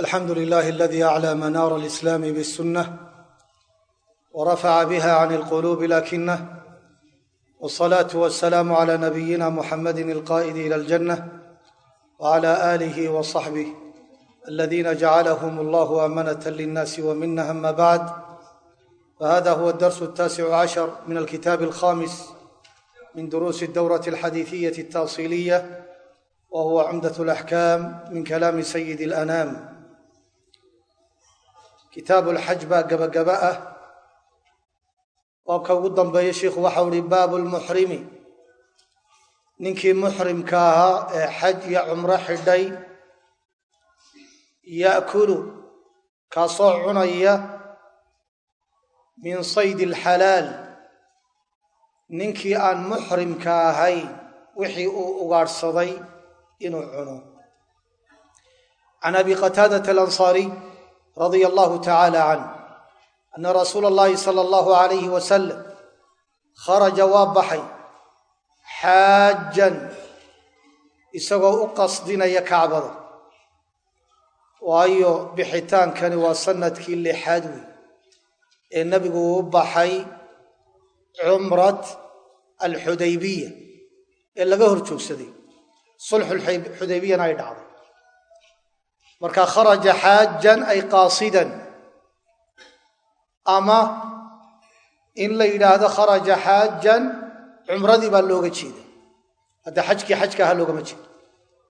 alxamdu lilahi aladi aclى manaara alislaami bاsunah wrafaca biha can اlqulubi lakinah wالصalaaةu wasalaamu عlى nabiyina muxamadi alqa'idi ilى اljanة wعlى alih wصaxbih aladina jacalhm allah amanة lلnasi wmina ama bacd fahada huwa اdars الtasic cashar min alkitaab alkhamis min duruusi اdowraة اlxadiiثiyaة الtaصiliya wa huwa cumdaة اlaxkam min kalaami sayid اlanaam kitaabu lxaj baa gabagaba ah baabka ugu dambeeya sheikhu waxau ihi baabu lmuxrimi ninkii muxrimka ahaa ee xaj iyo cumro xidhay ya'kulu kaasoo cunaya min sayd alxalaal ninkii aan muxrimka ahayn wixii uu ugaadhsaday inuu cuno. Can abi qataadata alansaariy radia allahu tacaala canh ana rasuula allahi sala allahu alayhi wasalam kharaja waa baxay xaajan isagoo u qasdinaya kacbada. Waayo bixitaankani waa sannadkii lixaad wey ee nebigu uu baxay cumrat alxudaybiya ee laga hor joogsaday sulxuxudaybiyana ay dhacday marka kharaja xaajan ay qaasidan. Ama in la yidhaahdo kharaja xaajan cumradii baa looga jeeda. Hadda xajkii xajka aha loogama jeedo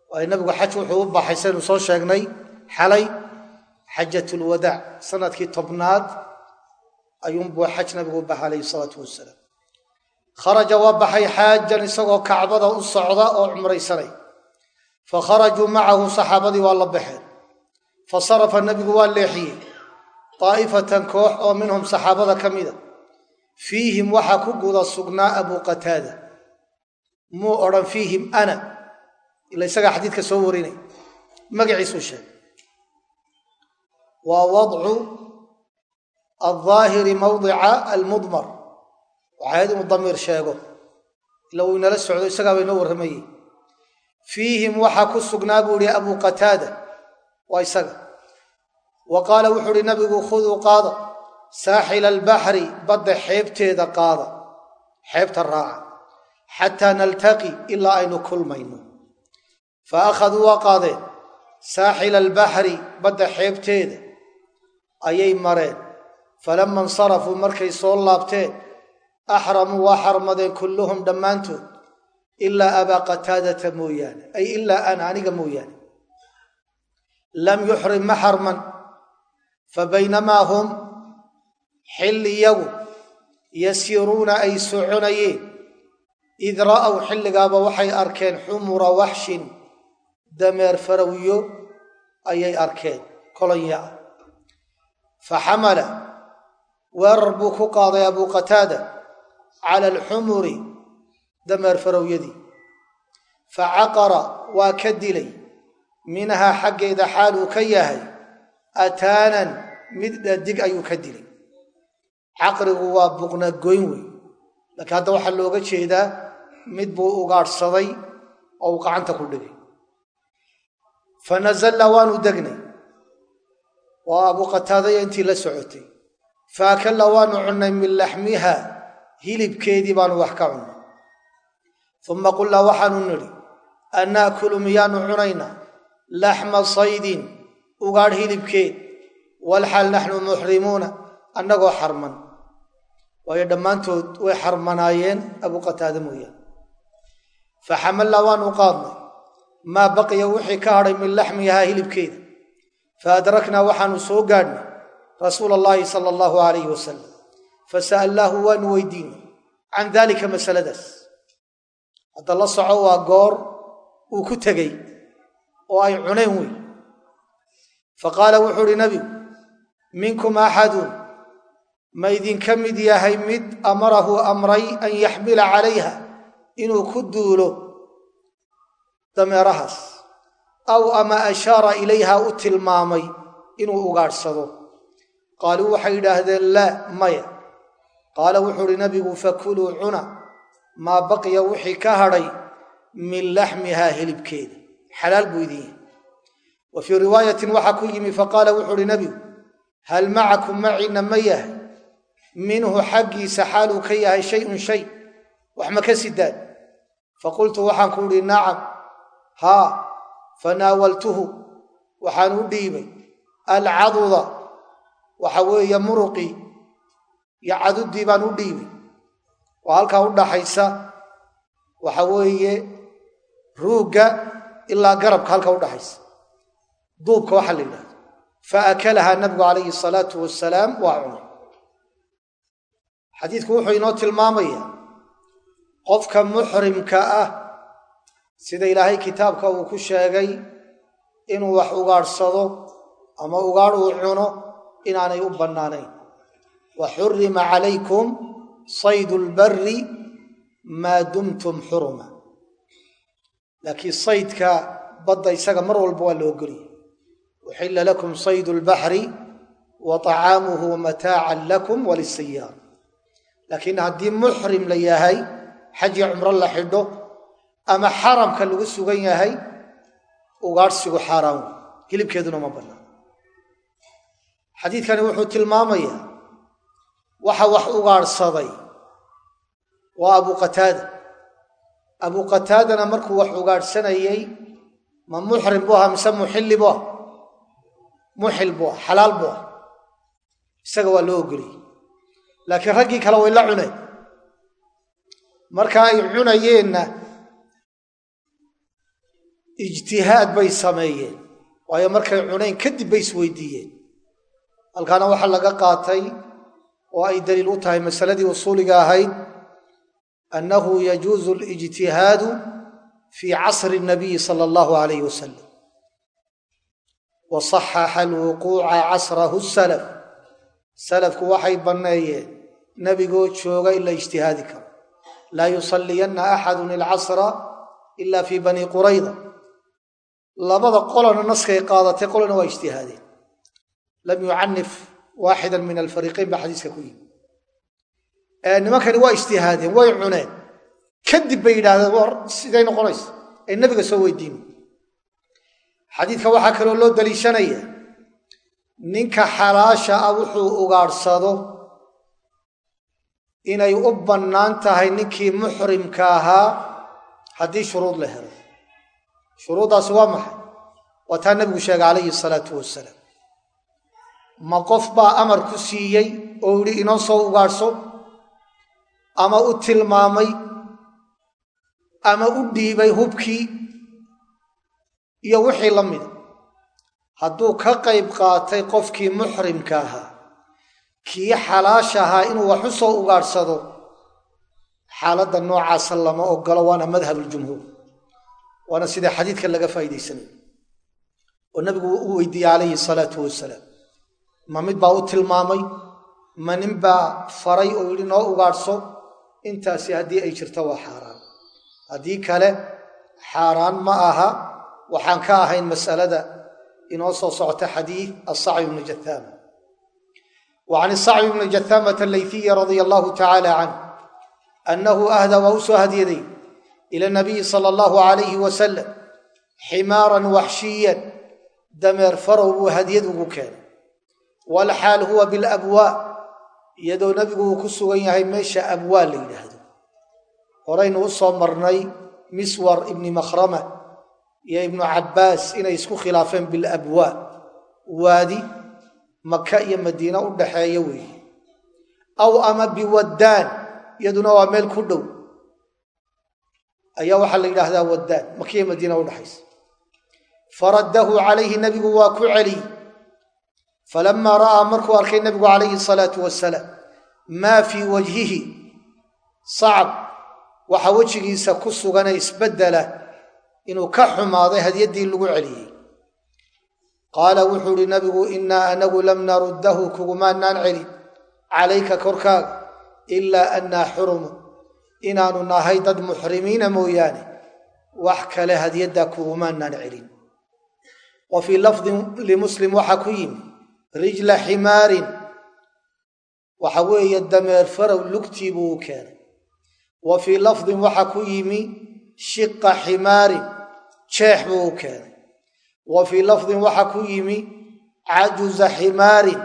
waayo nabigu xaj wuxuu u baxay saynu soo sheegnay xalay xajatulwadaac sannadkii tobnaad ayuunbuu xaj nabigu u baxay alayhi salaatu wasalaam kharaja waa baxay xaajan isagoo kacbada u socda oo cumraysanay fa kharajuu macahu saxaabadii waa la baxeen fa sarafa nebigu waa leexiyey daa'ifatan koox oo minhum saxaabada ka mida. Fiihim waxaa ku guda sugnaa abuu qataada. Muu odhan fiihim ana. Ila isagaa xadiidka soo warinay. Magaciisuu sheegay. Waa wadcu aldaahiri mawdica almudmar. Waxayd inuu damiir sheego. Ila uu inala socdo isagaaba inoo warramayey fiihim waxaa ku sugnaa buu ihi abuu qataada waa isaga. Wa qaala wuxuu uhi nabigu khuduu qaada. Saaxila albaxri badda xeebteeda qaada. Xeebta raaca. Xataa naltaqi ilaa aynu kulmayno. Fa akhaduu waa qaadeen. Saaxila albaxri badda xeebteeda. Ayay mareen. Falama insarafuu markay soo laabteen axramuu waa xarmadeen kulluhum dhammaantood. Ilaa abaa qataadata mooyaane. Ay ilaa ana aniga mooyaane lam yuxrim ma xarman fa baynamaa hum xilli yagu yasiiruuna ay soconayeen id ra'aw xilligaaba waxay arkeen xumura waxshin dameer farawyo ayay arkeen kolonya ah fa xamala weerar buu ku qaaday abuu qataada cala alxumuri dameer farawyadii. Fa caqara waa ka dilay minhaa xaggeeda xaaluu ka yahay ataanan mid dhadig ayuu ka dilay. Caqrigu waa buqna goyn wey laakiin hadda waxaa looga jeedaa mid buu ugaadhsaday oo uu gacanta ku dhigay. Fa nazalna waanu degnay. Waa abuu qataadaya intii la socotay. Fa akalla waanu cunnay min laxmiha hilibkeedii baanu wax ka cunnay. Uma qulnaa waxaanu nidhi an naakulu miyaanu cunaynaa laxma saydin ugaadh hilibkeed walxal naxnu muxrimuuna annagoo xarman waayo dhammaantood way xarmanaayeen abuu qataada mooyaane fa xamallaa waanu qaadnay maa baqiya wixii ka hadhay min laxmihaa hilibkeeda fa adraknaa waxaanu soo gaadhnay rasuula allaahi sala allahu alayhi wasalam fa sa'alnaahu waanu weydiinay can daalika masaladaas hadda la soco waa goor uu ku tegey oo ay cuneen wey fa qaala wuxuu uhi nabigu minkum axadun ma idinka mid yahay mid amarahu amray an yaxmila calayha inuu ku duulo dameerahaas aw ama ashaara ilayha u tilmaamay inuu ugaadhsado. Qaaluu waxay yidhaahdeen laa maya. Qaala wuxuu uhi nabigu fakuluu cuna maa baqiya wixii ka hadhay min laxmihaa hilibkeeda xalaal buu idin yahay wa fii riwaayatin waxaa ku yimi faqaala wuxuu uhi nebigu hal macakum macina ma yahay? Minhu xaggiisa xaaluu ka yahay shayun shay. Wax ma ka sidaan faqultu waxaan ku uhi nacam. Haa. Fanaawaltuhu waxaan u dhiibay. Alcaduda waxa weeye muruqii iyo caduddii baan u dhiibay. Oo halkaa u dhaxaysa waxa weeye ruugga ilaa garabka halka u dhaxaysa. Duubka waxaa la yidhahda fa akalahaa nabigu calayhi salaatu wasalaam waa cunay. Xadiidku wuxuu inoo tilmaamayaa qofka muxrimka ah sida ilaahay kitaabka uu ku sheegay inuu wax ugaadhsado ama ugaadh uu cuno inaanay u bannaanayn. Wa xurima calaykum saydu lbari maa dumtum xuruma laakiin saydka badda isaga mar walba waa la ogoliyay uxila lakum saydu lbaxri wa طacaamuhu mataacan lakum walisayaara laakiin haddii muxrim la yahay xaji cumro la xidho ama xaramka lagu sugan yahay ugaadhsigu xaaraan wey hilibkeeduna ma bannaan xadiidkani wuxuu tilmaamayaa waxa wax ugaadhsaday waa abu qataada abu qataadana markuu wax ugaadhsanayey ma muxrim buu ahaa mise muxilli buu ah muxil buu ah xalaal buu ah isaga waa loo ogoliyey laakiin raggii kale way la cuneen marka ay cunayeenna ijtihaad bay sameeyeen. Waayo markay cunayn kadib bay isweydiiyeen halkaana waxaa laga qaatay oo ay daliil u tahay masaladii usuuliga ahayd annahu yajuuzu alijtihaadu fii casri nabiyi sala allahu alayh wasalam wa saxaxa alwuquuca casrahu salaf salafku waxay banneeyeen nebigoo jooga in la ijtihaadi karo laa yusalliyanna axadun ilcasra ila fii bani qurayda labada qolana naskay qaadatay qolana waa ijtihaadeen lam yucanif waaxida min alfariiqayn baa xadiiska ku yimi nimankani waa ijtihaadeen way cuneen. Kadib bay yidhahdeen war siday noqonaysa ay nabiga soo weydiin. Xadiidka waxaa kaloo loo daliishanaya ninka xalaasha ah wuxuu ugaadhsado inay u bannaan tahay ninkii muxrimka ahaa haddii shuruud la helo. Shuruuddaasi waa maxay? Waa taa nebigu sheegay calayhi salaatu wasalaam ma qof baa amar ku siiyey oo yidhi inoo soo ugaadhso ama u tilmaamay ama u dhiibay hubkii iyo wixii la mida hadduu ka qayb qaatay qofkii muxrimka ahaa kii xalaasha ahaa inuu wax u soo ugaadhsado xaaladda noocaasa lama ogolo waana madhab uljumhuur waana sida xadiidkan laga faa'idaysanayo oo nabigu u weydiiyey calayhi salaatu wasalaam ma mid baa u tilmaamay? Ma nin baa faray oo yidhi noo ugaadhso intaasi haddii ay jirto waa xaaraan. Haddii kale xaaraan ma aha. Waxaan ka ahayn mas'alada inoo soo socota xadiid asacbi bnu jathaama wa can isacbi bni jathaamata alayfiyi radia allahu tacaala canh annahu ahda waa u soo hadyaday ila nabiyi sala allahu alayhi wasalam ximaaran waxshiyan dameer farow buu hadyad ugu keenay. Walxaal huwa bilabwaa iyadoo nebigu uu ku sugan yahay meesha abwaa la yidhaahdo. Horaynu u soo marnay miswar ibni makhrama iyo ibnu cabbaas inay isku khilaafeen bilabwaa waadi maka iyo madiine u dhaxeeya weeye aw ama biwaddaan iyaduna waa meel ku dhow. Ayaa waxaa la yidhaahdaa waddaan makiya madiina udhaxaysa faraddahu calayhi nebigu waa ku celiyey falamaa ra'aa markuu arkay nebigu calayhi salaatu wasalaam maa fii wajhihi? Sacab waxa wejigiisa ku suganee isbeddela inuu ka xumaaday hadyaddii lagu celiyey. Qaala wuxuu ihi nabigu innaa anagu lam naruddahu kugumaanaan celin. Calayka korkaaga ilaa annaa xurumu. Inaanu nahay dad muxrimiina mooyaane. Wax kale hadyaddaa kugumaanaan celin. Wa fii lafdin limuslim waxaa ku yimi rijla ximaarin. Waxa weeye dameer farow lugtii buu u keenay. Wa fii lafdin waxaa ku yimi shiqa ximaarin jeex buu keenay. Wa fii lafdin waxaa ku yimi cajuza ximaarin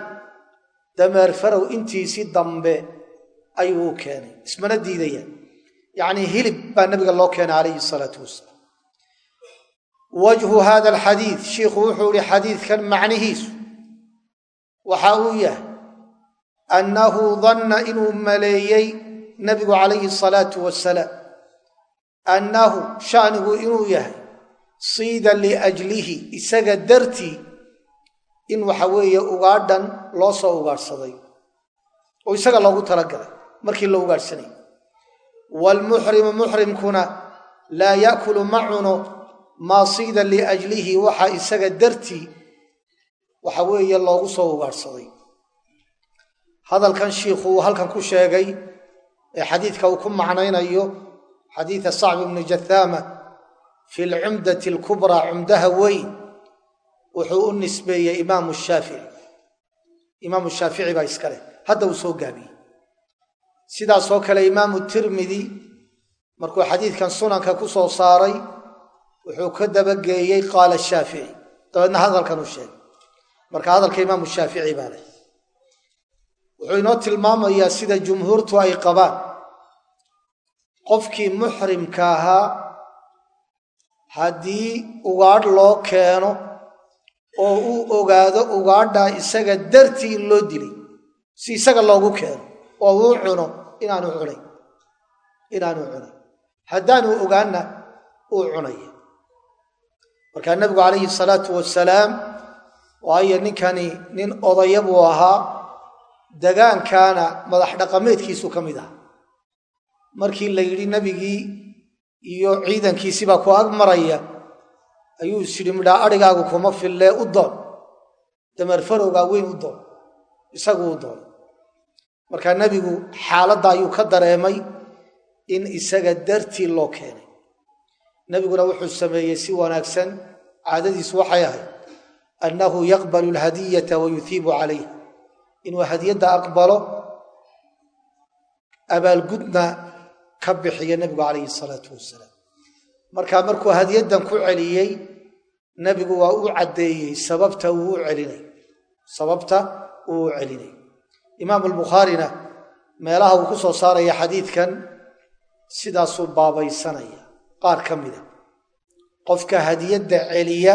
dameer farow intiisii dambe ayuu keenay. Ismana diidayaan. Yacnii hilib baa nabiga loo keenay calayhi salaatu wasalaam wajhu hada alxadiid shiikhu wuxuu ihi xadiidkan macnihiisu waxa uu yahay annahu danna inuu maleeyey nabigu calayhi salaatu wasalaam annahu shanigu inuu yahay siida liajlihi isaga dartii in waxa weeye ugaadhan loo soo ugaadhsaday. Oo isaga loogu talagalay markii la ugaadhsanayay waalmuxrimu muxrimkuna laa yaakulu ma cuno maa siida liajlihi waxa isaga dartii waxa weeye loogu soo ugaadhsaday hadalkan shiikhu uu halkan ku sheegay ee xadiidka uu ku macnaynayo xadiida sacb ibni jathaama fi lcumdati alkubraa cumdaha weyn wuxuu u nisbeeyey imaamu shaafici imaamu shaafici baa iska leh. Hadda uu soo gaabiyey. Sidaasoo kale imaamu tirmidi markuu xadiidkan sunanka ku soo saaray wuxuu ka dabageeyey qaala shaafici dabeedna hadalkan uu sheegay marka hadalka imaamu shaafici baa leh. Wuxuu inoo tilmaamayaa sida jumhuurtu ay qabaan. Qofkii muxrimka ahaa haddii ugaadh loo keeno oo uu ogaado ugaadhaa isaga dartii in loo dilay si isaga loogu keeno oo uu cuno inaanu cunayn inaanu cunayn haddaanu ogaanna uu cunaya markaa nebigu calayhi salaatu wasalaam waayo ninkani nin odaya buu ahaa degaankaana madax dhaqameedkiisu ka mid aha markii la yidhi nebigii iyo ciidankiisii baa ku ag maraya ayuu isyidhi midhaa adhigaagu kuma fillee u doon. Dameer farowgaa weyn u doon. Isagu u doon. Markaa nebigu xaaladda ayuu ka dareemay in isaga dartii loo keenay. Nebiguna wuxuu sameeyey si wanaagsan caadadiisu waxay ahayd annahu yaqbalu alhadiyata wa yuhiibu calayha inuu hadiyadda aqbalo abaalgudna ka bixiyo nebigu calayhi salaatu wasalaam markaa markuu hadiyaddan ku celiyey nebigu waa u caddeeyey sababta uu u celinay sababta uu u celinay imaamu albukhaarina meelaha uu ku soo saaraya xadiidkan sidaasuu baabaysanaya qaar ka mida qofka hadiyadda celiya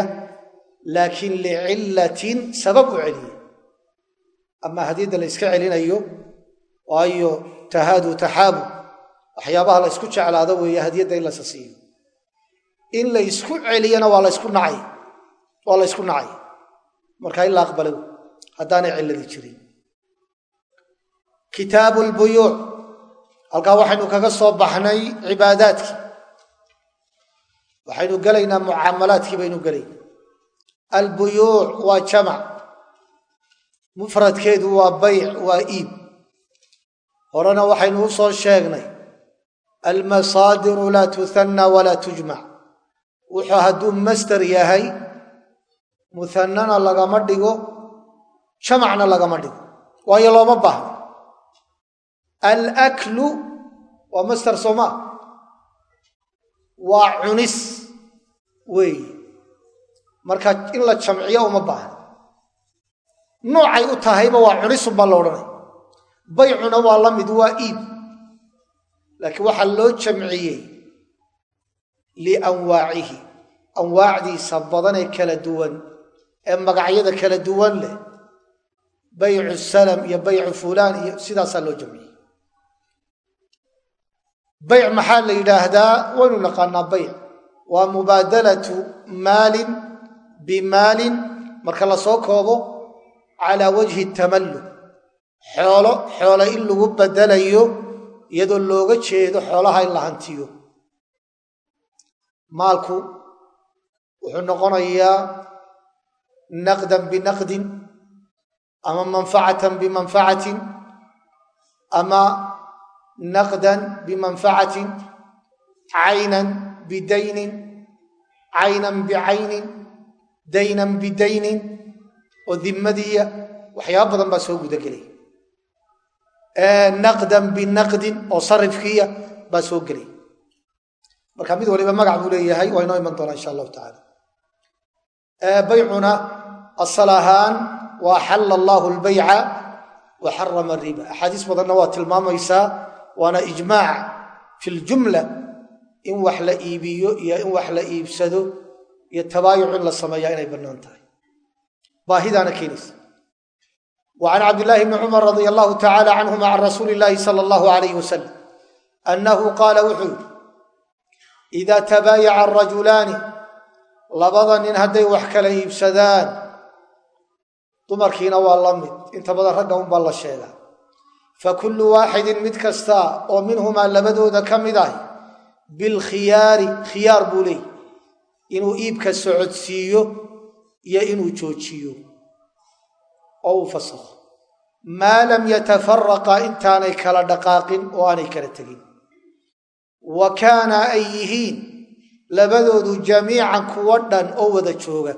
laakiin licillatin sabab u celiya ama hadiyadda la yska celinayo waayo tahaadu taxaabu waxyaabaha la ysku jeclaado weeye hadiyadda in lasa siiyo in la ysku celiyana waa lasku nacay waa la ysku nacay. Markaa in la aqbala wey haddaanay cilladii jirin. Kitaabu lbuyuuc halkaa waxaynu kaga soo baxnay cibaadaadkii. Waxaynu gelaynaa mucaamalaadkii baynu gelaynaa albuyuuc waa jamac. Mufradkeedu waa bayc waa iib. Horena waxaynu u soo sheegnay. Almasaadiru laa tuhanna walaa tujmac. Wuxuu hadduu master yahay muhannana lagama dhigo jamacna lagama dhigo. Waayo looma baahno alaklu waa master soomaa waa cunis weeye marka in la jamciyo uma baahno noocay u tahayba waa cunisunbaa la odhanay. Baycuna waa la mid waa iib. Laakiin waxaa loo jamciyey lianwaacihi anwaacdiisa badan ee kala duwan ee magacyada kala duwan leh. Baycu salam iyo baycu fulaan iyo sidaasaa loo jamciyey. Bayc maxaa la yidhaahdaa? Waynu naqaanaa bayc. Waa mubaadalatu maalin bimaalin marka la soo koobo calaa wajhi tamalluk xoolo xoolo in lagu bedelayo iyadoo looga jeedo xoolaha in la hantiyo. Maalku wuxuu noqonayaa naqdan binaqdin ama manfacatan bimanfacatin ama naqdan bimanfacatin caynan bidaynin caynan bicaynin daynan bidaynin oo dimmadiya waxyaaba badan baa soo gudagelaya naqdan binaqdin oo sarifkiya baa soo gelaya marka mid waliba magac buu leeyahay waa inoo iman doonaa insha allahu tacala baycuna asal ahaan wa axalla allaahu albayca wa xarama ariba axaadiis badanna waa tilmaamaysaa waana ijmaac fi ljumla in wax la iibiyo iyo in wax la iibsado iyo tabaayuc in la sameeyaa inay bannaan tahay. Baahidaana keenaysa. Wa can cabdillaahi bni cumar radia allahu tacala canhuma can rasuuli illaahi sala allahu alayh wasalam annahu qaala wuxuu yidhi idaa tabaayaca arajulaani labada nin hadday wax kala iibsadaan dumarkiina waa la mid inta badan ragga unbaa la sheegaa. Fa kullu waaxidin mid kasta oo minhumaa labadooda ka mid ah bilkhiyaari khiyaar buu leeyy inuu iibka socodsiiyo iyo inuu joojiyo. Oo uu fasakho maa lam yatafaraqa intaanay kala dhaqaaqin oo aanay kala tegin. Wa kaana ay yihiin labadoodu jamiican kuwa dhan oo wada jooga.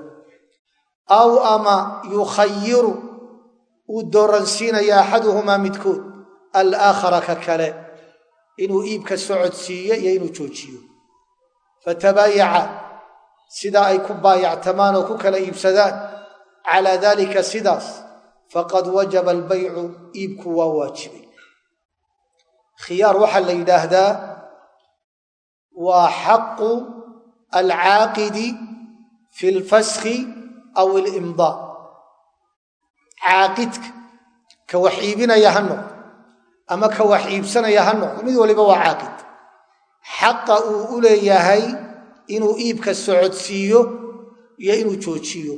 Aw ama yukhayiru uu dooransiinaya axaduhumaa midkood alaakhara ka kale inuu iibka socodsiiyo iyo inuu joojiyo. Fatabaayaca sidaa ay ku baayactamaan oo ku kala iibsadaan. Calaa daalika sidaas faqad wajaba albaycu iibku waa waajibay. Khiyaar waxaa la yidhaahdaa waa xaqu alcaaqidi fi lfaskhi aw ilimdaa caaqidka ka wax iibinaya ha noqdo ama ka wax iibsanaya ha noqdo mid waliba waa caaqid. Xaqa uu u leeyahay inuu iibka socodsiiyo iyo inuu joojiyo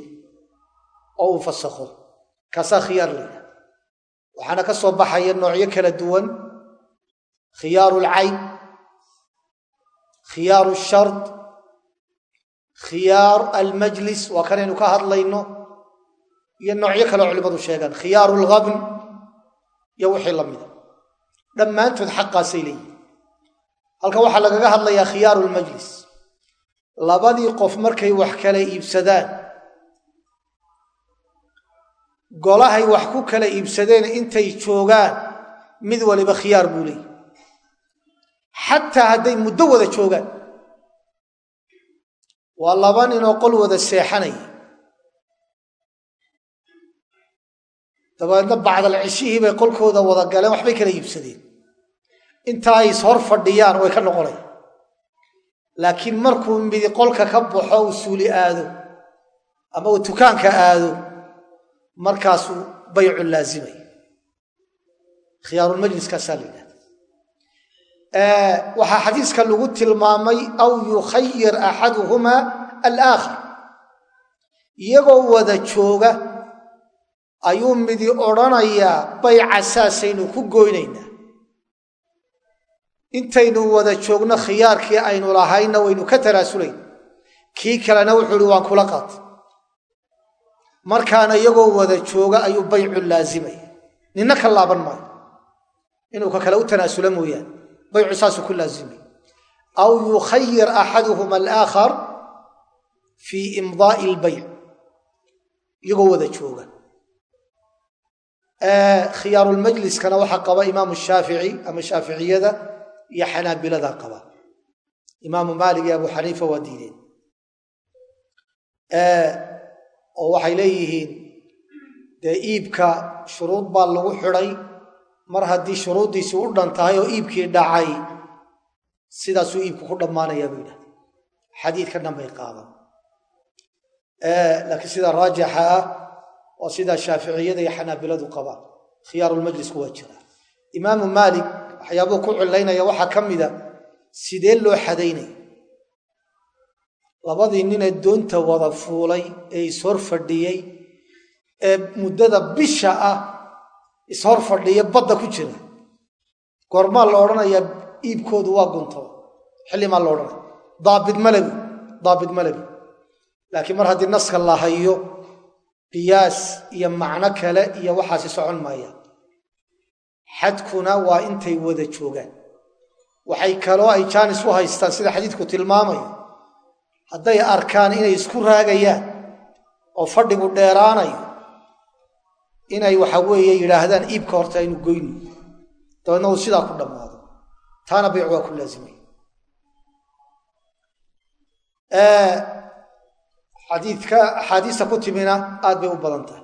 oo uu fasakho. Kaasaa khiyaar la yidhaha waxaana ka soo baxaya noocyo kala duwan. Khiyaaru alcayn khiyaaru shard khiyaar almajlis waa kanaynu ka hadlayno iyo noocyo kaleo culimmadu sheegaan. Khiyaaru algabn iyo wixii la mida. Dhammaantood xaqaasay leeyihiin halkan waxaa lagaga hadlayaa khiyaaru lmajlis labadii qof markay wax kala iibsadaan golahay wax ku kala iibsadeen intay joogaan mid waliba khiyaar buu leeyahy xataa hadday muddo wada joogaan. Waa laba ninoo qol wada seexanaya dabeedna bacdal ceshihii bay qolkooda wada galeen waxbay kala iibsadeen. Inta ay is hor fadhiyaan way ka noqonayaan laakiin markuu midi qolka ka baxo uu suuli aado ama uu tukaanka aado markaasuu baycu laazimay. Khiyaarulmajliskaasaa la yidhahda. Waxaa xadiiska lagu tilmaamay aw yukhayir axaduhumaa alaakhar. Iyagoo wada jooga ayuu midi odhanayaa bayca saasaynu ku goynaynaa intaynu wada joogno khiyaarkii aynu lahayna waynu ka tanaasulayn kii kalena wuxuu ihi waan kula qaatay. Markaana iyagoo wada jooga ayuu baycu laazimaya ninna ka laaban maayo. Inuu ka kale u tanaasula mooyaane. Baycu saasuu ku laazimay. Aw yukhayir axaduhuma alaakhar fii imdaai albayc. Iyagoo wada jooga. Khiyaarulmajliskana waxaa qaba imaamu shaafici ama shaaficiyada iyo xanaabilada qaba. Imaamu maalik iyo abu xaniifa waa diideen. Oo waxay leeyihiin dee iibka shuruud baa lagu xidhay. Mar haddii shuruuddiisii u dhan tahay oo iibkii dhacay sidaasuu iibku ku dhammaanayaa bay yidhahdeen xadiidka dhan bay qaadan. Laakiin sida raajixa ah waa sidaa shaaficiyada iyo xanaabiladu qabaan khiyaarulmajlisku waa jira. Imaamu maalik waxyaabuu ku cilaynaya waxaa ka mida sidee loo xadaynaya labadii ninee doonta wada fuulay ee ishor fadhiyey ee muddada bisha ah ishor fadhiya badda ku jira. Goormaa la odhanayaa iibkoodu waa gunto. Xillimaa la odhanaya daabid malebi daabid malebi laakiin mar haddii naska la hayo qiyaas iyo macno kale iyo waxaasi socon maayaan xadkuna waa intay wada joogaan. Waxay kaloo ay jaanis u haystaan sida xadiidku tilmaamayo hadday arkaan inay isku raagayaan oo fadhigu dheeraanayo inay waxa weeye yidhaahdaan iibka horta aynu goyno dabeedna sidaa ku dhammaado. Taana bayc waa ku laazimay. Xadiidka axaadiista ku timina aad bay u badan tahay.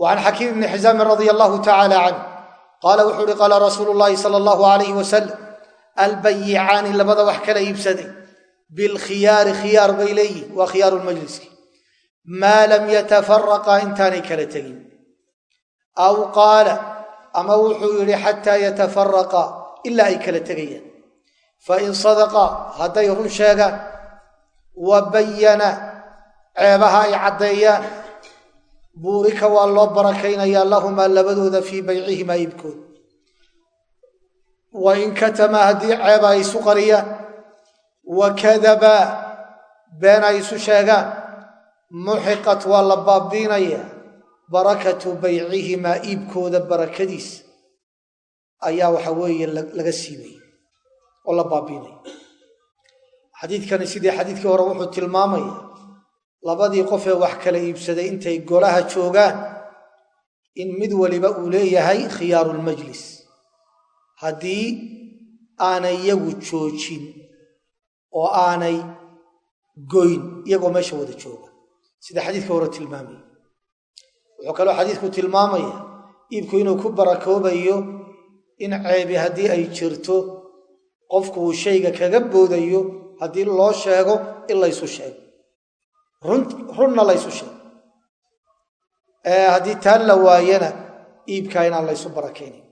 Wa can xakiim ibni xisaamin radia allahu tacaala canh qaala wuxuu uhi qaala rasuulu llaahi sala allahu alayhi wasalam albayicaani labada wax kala iibsaday bilkhiyaari khiyaar bay leeyihiin waa khiyaaru lmajliski maa lam yatafaraqa intaanay kala tegin aw qaala ama wuxuu yidhi xataa yatafaraqa ilaa ay kala tegayaan fain sadaqa hadday run sheegaan wa bayana ceebaha ay caddeeyaan buurika waa loo barakaynayaa lahumaa labadooda fii baycihimaa iibkood. Wa in katamaa haddii ceeba isu qariyaan wa kadabaa been ay isu sheegaan muxiqat waa la baabiinayaa barakatu baycihimaa iibkooda barakadiis. Ayaa waxa weeye laga siibaya oo la baabiinaya xadiidkani sidii xadiidkii hore wuxuu tilmaamaya labadii qofee wax kala iibsaday intay golaha joogaan in mid waliba uu leeyahay khiyaaru lmajlis haddii aanay iyagu joojin oo aanay goyn iyagoo meesha wada jooga. Sida xadiidka hore tilmaamaya wuxuu kaloo xadiidku tilmaamaya iibku inuu ku barakoobayo in ceebi haddii ay jirto qofku uu shayga kaga boodayo haddii loo sheego in laysu sheego runna laysu sheego haddii taan la waayana iibkaa inaan laysu barakaynayn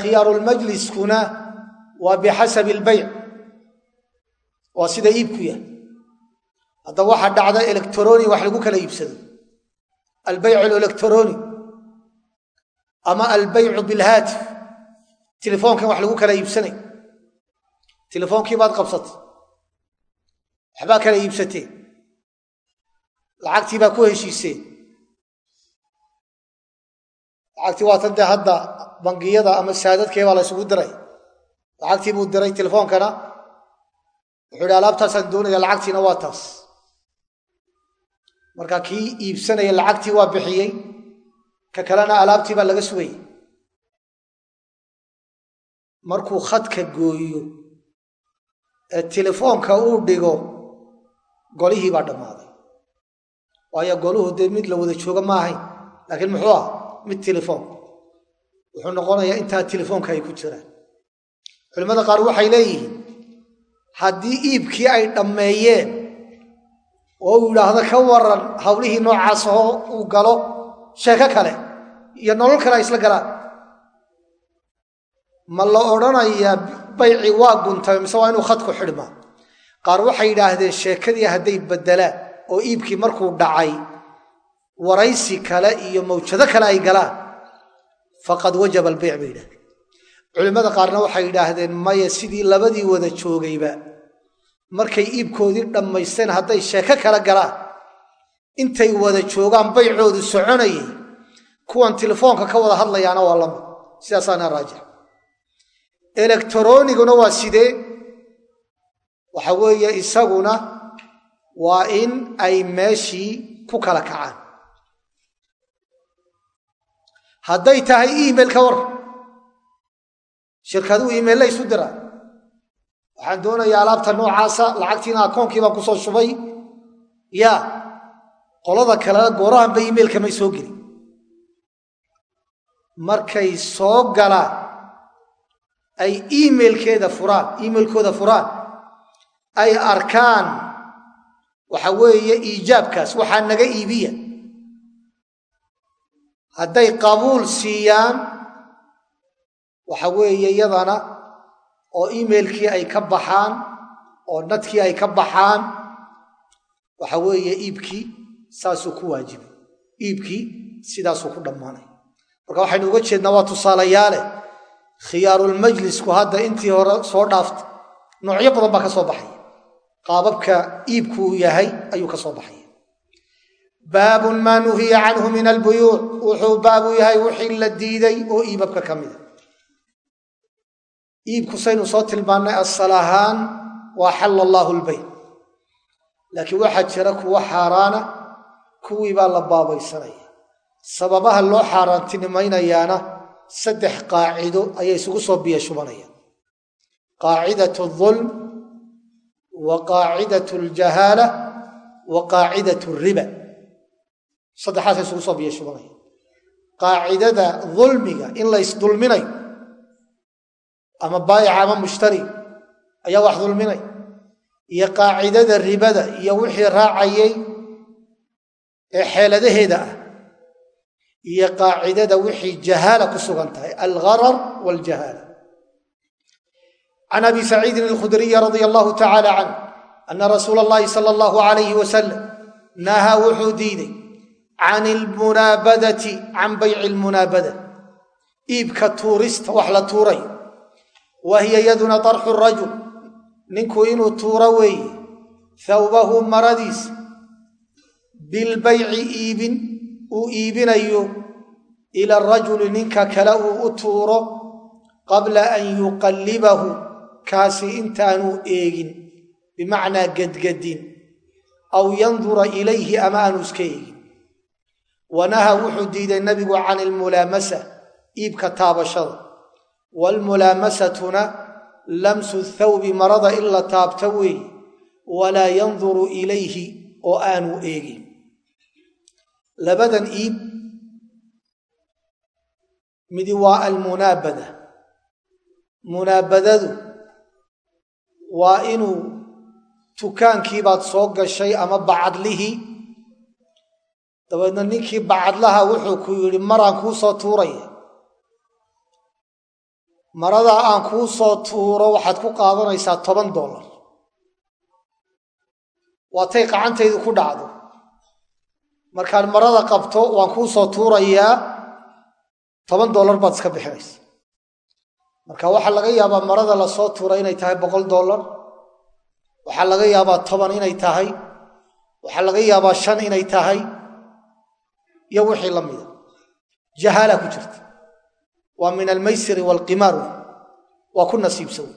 khiyaarulmajliskuna waa bixasabi albayc waa sida iibku yahay. Hadda waxaa dhacda electroni wax lagu kala iibsado. Albayc alectroni ama albaycu bilhaatif telefoonkan wax lagu kala iibsanay. Telefoonkii baad qabsatay waxbaa kala iibsateen lacagtii baa ku heshiiseen lacagtii waa tan dee hadda bangiyada ama saadadkee baa la ysugu diray lacagtii buu diray telefoonkana? Wuxuu ihi alaabtaasaan doonaya lacagtiina waa taas. Marka kii iibsanaya lacagtii waa bixiyey ka kalena alaabtii baa laga sugayay markuu khadka gooyo ee telefoonka uu dhigo golihii baa dhammaaday. Waayo goluhu dee mid la wada jooga ma ahayn laakiin muxuu ah mid telefoon. Wuxuu noqonayaa intaa telefoonka ay ku jiraan. Culimmada qaar waxay leeyihiin haddii iibkii ay dhammeeyeen oo uu yidhaahdo ka waran hawlihii noocaas oo uu galo sheeko kale iyo nolol kale ay isla galaan. Ma la odhanayaa bayci waa guntay mise waa inuu khadku xidhmaa qaar waxay yidhaahdeen sheekadii hadday beddelaan oo iibkii markuu dhacay waraysi kale iyo mawjado kale ay galaan. Faqad wajaba albeyc bay yidhahdeen culimmada qaarna waxay yidhaahdeen maya sidii labadii wada joogayba markay iibkoodii dhammaysteen hadday sheeko kala galaan. Intay wada joogaan baycoodu soconayay kuwan telefoonka ka wada hadlayaana waa la mid sidaasaana raajix. Elektarooniguna waa sidee waxa weeye isaguna waa in ay meeshii ku kala kacaan. Hadday tahay email ka war shirkaduhu imailla isu diraan waxaan doonayaa alaabta noocaasa lacagtiina akoonkii baan ku soo shubay. Ya qolada kalena goorahanba imailka may soo gelin markay soo galaan ay emailkeeda furaan emailkooda furaan ay arkaan. Waxa weeye iijaabkaas waxaa naga iibiya. Hadday qabuul siiyaan waxa weeye iyadana oo emailkii ay ka baxaan oo nadkii ay ka baxaan waxa weeye iibkii saasuu ku waajibay. Iibkii sidaasuu ku dhammaanay. Marka waxaynu uga jeednaa waa tusaalayaale khiyaarulmajlisku hadda intii hore soo dhaaftay noocyo badan baa ka soo baxaya qaababka iibku uu yahay ayuu ka soo baxaya baabun maa nuhiya canhu min albuyuuc. Wuxuu baabu yahay wixii la diiday oo iibabka ka mida iibku saynu soo tilmaannay asal ahaan waa xalla allaahu lbayt laakiin waxaa jira kuwo xaaraana kuwii baa la baabaysanaya. Sababaha loo xaaraantinimaynayaana saddex qaacido ayay isugu soo biya qaacidatu dulm wa qaacidat aljahaala wa qaacidat riba saddexaasa isugu soo biya shubanaya qaacidada dulmiga in laysdulminayo ama baayica ama mushtari ayaa wax dulminay iyo qaacidada ribada iyo wixii raacayay ee xeeladaheeda ah iyo qaacidada wixii jahaala ku sugan tahay algharar waljahaala can abi saciidin alkhudriyi radia allahu tacaala canh ana rasuula allahi sala allahu alayhi wasalam nahaa wuxuu diiday can ilmunaabadati can bayci lmunaabada iibka tuurista wax la tuuray wa hiya yaduna darxu rajul ninku inuu tuuro weeye thawbahu maradiisa bilbayci iibin uu iibinayo ila arajuli ninka kale uu u tuuro qabla an kaasi intaanuu eegin bimacnaa gedgedin aw yandura ilayhi ama aanu iska eegin. Wanaha wuxuu diiday nabigu can ilmulaamasa iibka taabashada. Waalmulaamasatuna lamsu thawbi marada in taabta weeye walaa yanduru ilayhi oo aanu eegin. Labadan iib midi waa almunaabada. Munaabadadu waa inuu tukaankiibaad soo gashay ama bacadlihii? Dabeedna ninkii bacadlaha wuxuu ku yidhi maraan kuu soo tuuraya maradaa aan kuu soo tuuro waxaad ku qaadanaysaa toban dollar. Waatay qacantaydu ku dhacdo. Markaan marada qabto waan kuu soo tuurayaa toban dollar baad iska bixinaysa marka waxaa laga yaabaa marada la soo tuura inay tahay boqol dollar waxaa laga yaabaa toban inay tahay waxaa laga yaabaa shan inay tahay iyo wixii la mida jahaala ku jirta. Waa min almaysiri waalqimaar waa ku nasiibsan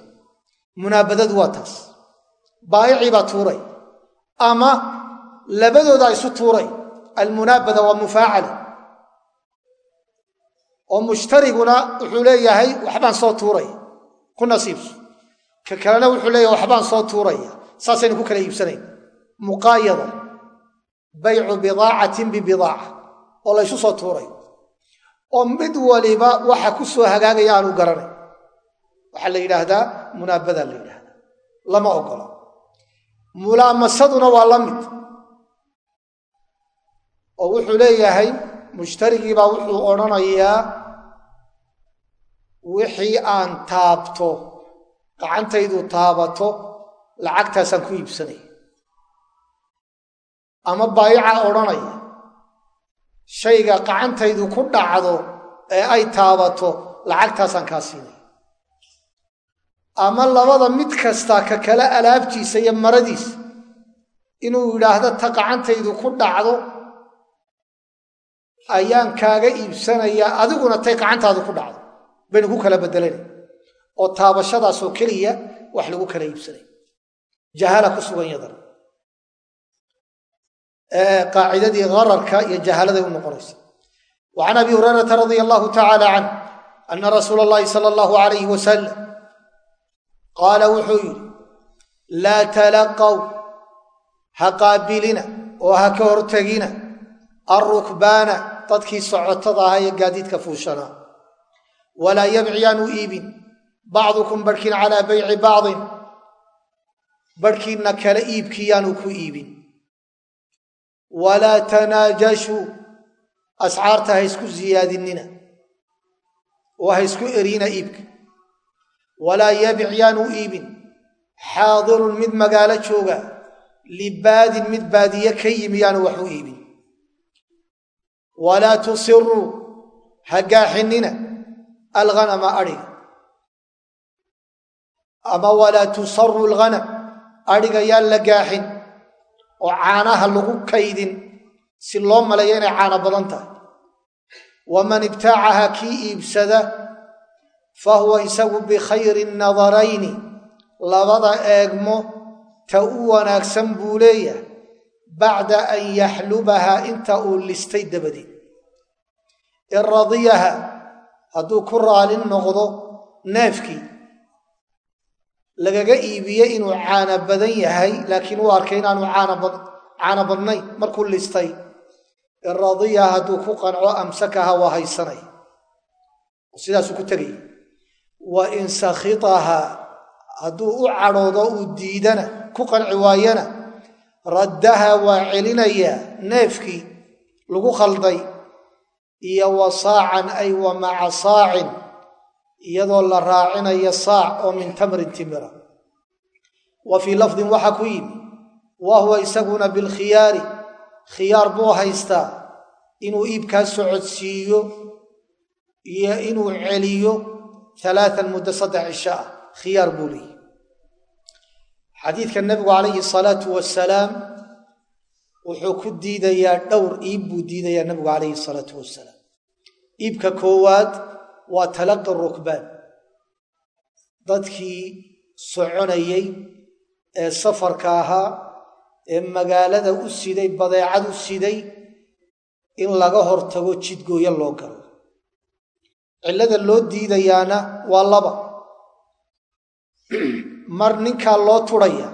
munaabadadu waa taas. Baayicii baa tuuray. Ama labadooda isu tuuray. Almunaabada waa mufaacala oo mushtariguna wuxuu leeyahay waxbaan soo tuuraya ku nasiibso ka kalena wuxuu leeyahay waxbaan soo tuuraya saasaynu ku kala iibsanayn. Muqaayada baycu bidaacatin bibidaaca oo la ysu soo tuurayo oo mid waliba waxa ku soo hagaagaya aanu garanay waxaa la yidhaahdaa munaabadaa la yidhaahdaa. Lama ogola mulaamasaduna waa la mid. Oo wuxuu leeyahay mushtarigiibaa wuxuu odhanayaa wixii aan taabto gacantaydu taabato lacagtaasaan ku iibsanaya ama baayica odhanaya shayga gacantaydu ku dhacdo ee ay taabato lacagtaasaan kaa siinaya ama labada mid kasta ka kale alaabtiisa iyo maradiisa inuu yidhaahdo ta gacantaydu ku dhacdo ayaan kaaga iibsanayaa adiguna tay gacantaadu ku dhacdo. Baynu ku kala bedelanay oo taabashadaasoo keliya wax lagu kala iibsanay. Jahaala ku sugan yadan. Qaacidadii gararka iyo jahaaladay u noqonaysa. Wa can abi hurayrata radia allahu tacaala canh ana rasuula allahi sala allahu alayhi wasalam qaala wuxuu yidhi laa talaqaw ha qaabilina oo ha ka hortegina alrukbaana dadkii socotada ahaa ee gaadiidka fuushanaa walaa yabci yaanu iibin. Bacdukum barhkiin calaa bayci bacdin. Barhkiinna kale iibkii yaanu ku iibin. Walaa tanaajashuu ascaarta ha isku siyaadinina oo ha isku erina iibka. Walaa yabic yaanu iibin. Xaadirun mid magaalo jooga. Libaadin mid baadiye ka yimi yaanu wax u iibin walaa tusiruu ha gaaxinina alghanama adhiga ama walaa tusaru alghanam adhiga yaan la gaaxin oo caanaha lagu kaydin si loo maleeyo inay caano badan tahay waman ibtaacaha kii iibsada fa huwa isagu bikhayri nadarayni labada eegmo ta u wanaagsan buu leeyahay bacda an yaxlubaha inta uu listay dabadeed in radiyaha hadduu ku raalin noqdo neefkii lagaga iibiye inuu caana badan yahay laakiin uu arkay inaanu caana badnayn markuu listay. Radiya hadduu ku qanco amsakaha waa haysanay. Sidaasuu ku tegaya wa in sakhitaha hadduu u cadhoodo uu diidana ku qanci waayana raddaha waa celinayaa neefkii lagu khalday iyo wa saacan ay wa maca saacin iyadoo la raacinayo saac oo min tamrin timira. Wa fii lafdin waxaa ku yimi wa huwa isaguna bilkhiyaari khiyaar buu haystaa inuu iibkaa socodsiiyo iyo inuu celiyo alaaan muddo saddex cisho ah khiyaar buu leeyihi xadiidka nebigu calayhi salaatu wasalaam wuxuu ku diidayaa dhowr iib buu diidayaa nebigu calayhi salaatu wasalaam. Iibka koowaad waa talaqi rukbaan. Dadkii soconayey ee safarka ahaa ee magaalada u siday badeecad u siday in laga hortago jidgooyo loo galo. Cillada loo diidayaana waa laba mar ninkaa loo turhaya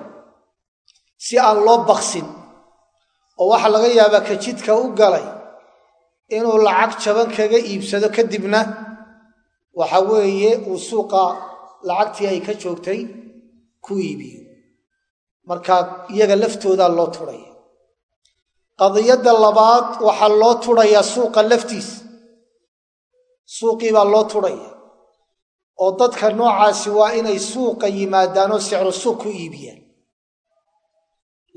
si aan loo baksin oo waxaa laga yaabaa ka jidka u galay inuu lacag jaban kaga iibsado kadibna waxa weeye uu suuqa lacagtii ay ka joogtay ku iibiyo. Markaa iyaga laftoodaa loo turhaya qadiyadda labaad waxaa loo turhayaa suuqa laftiisa suuqii baa loo turhaya oo dadka noocaasi waa inay suuqa yimaadaan oo sicru suuq ku iibiyaan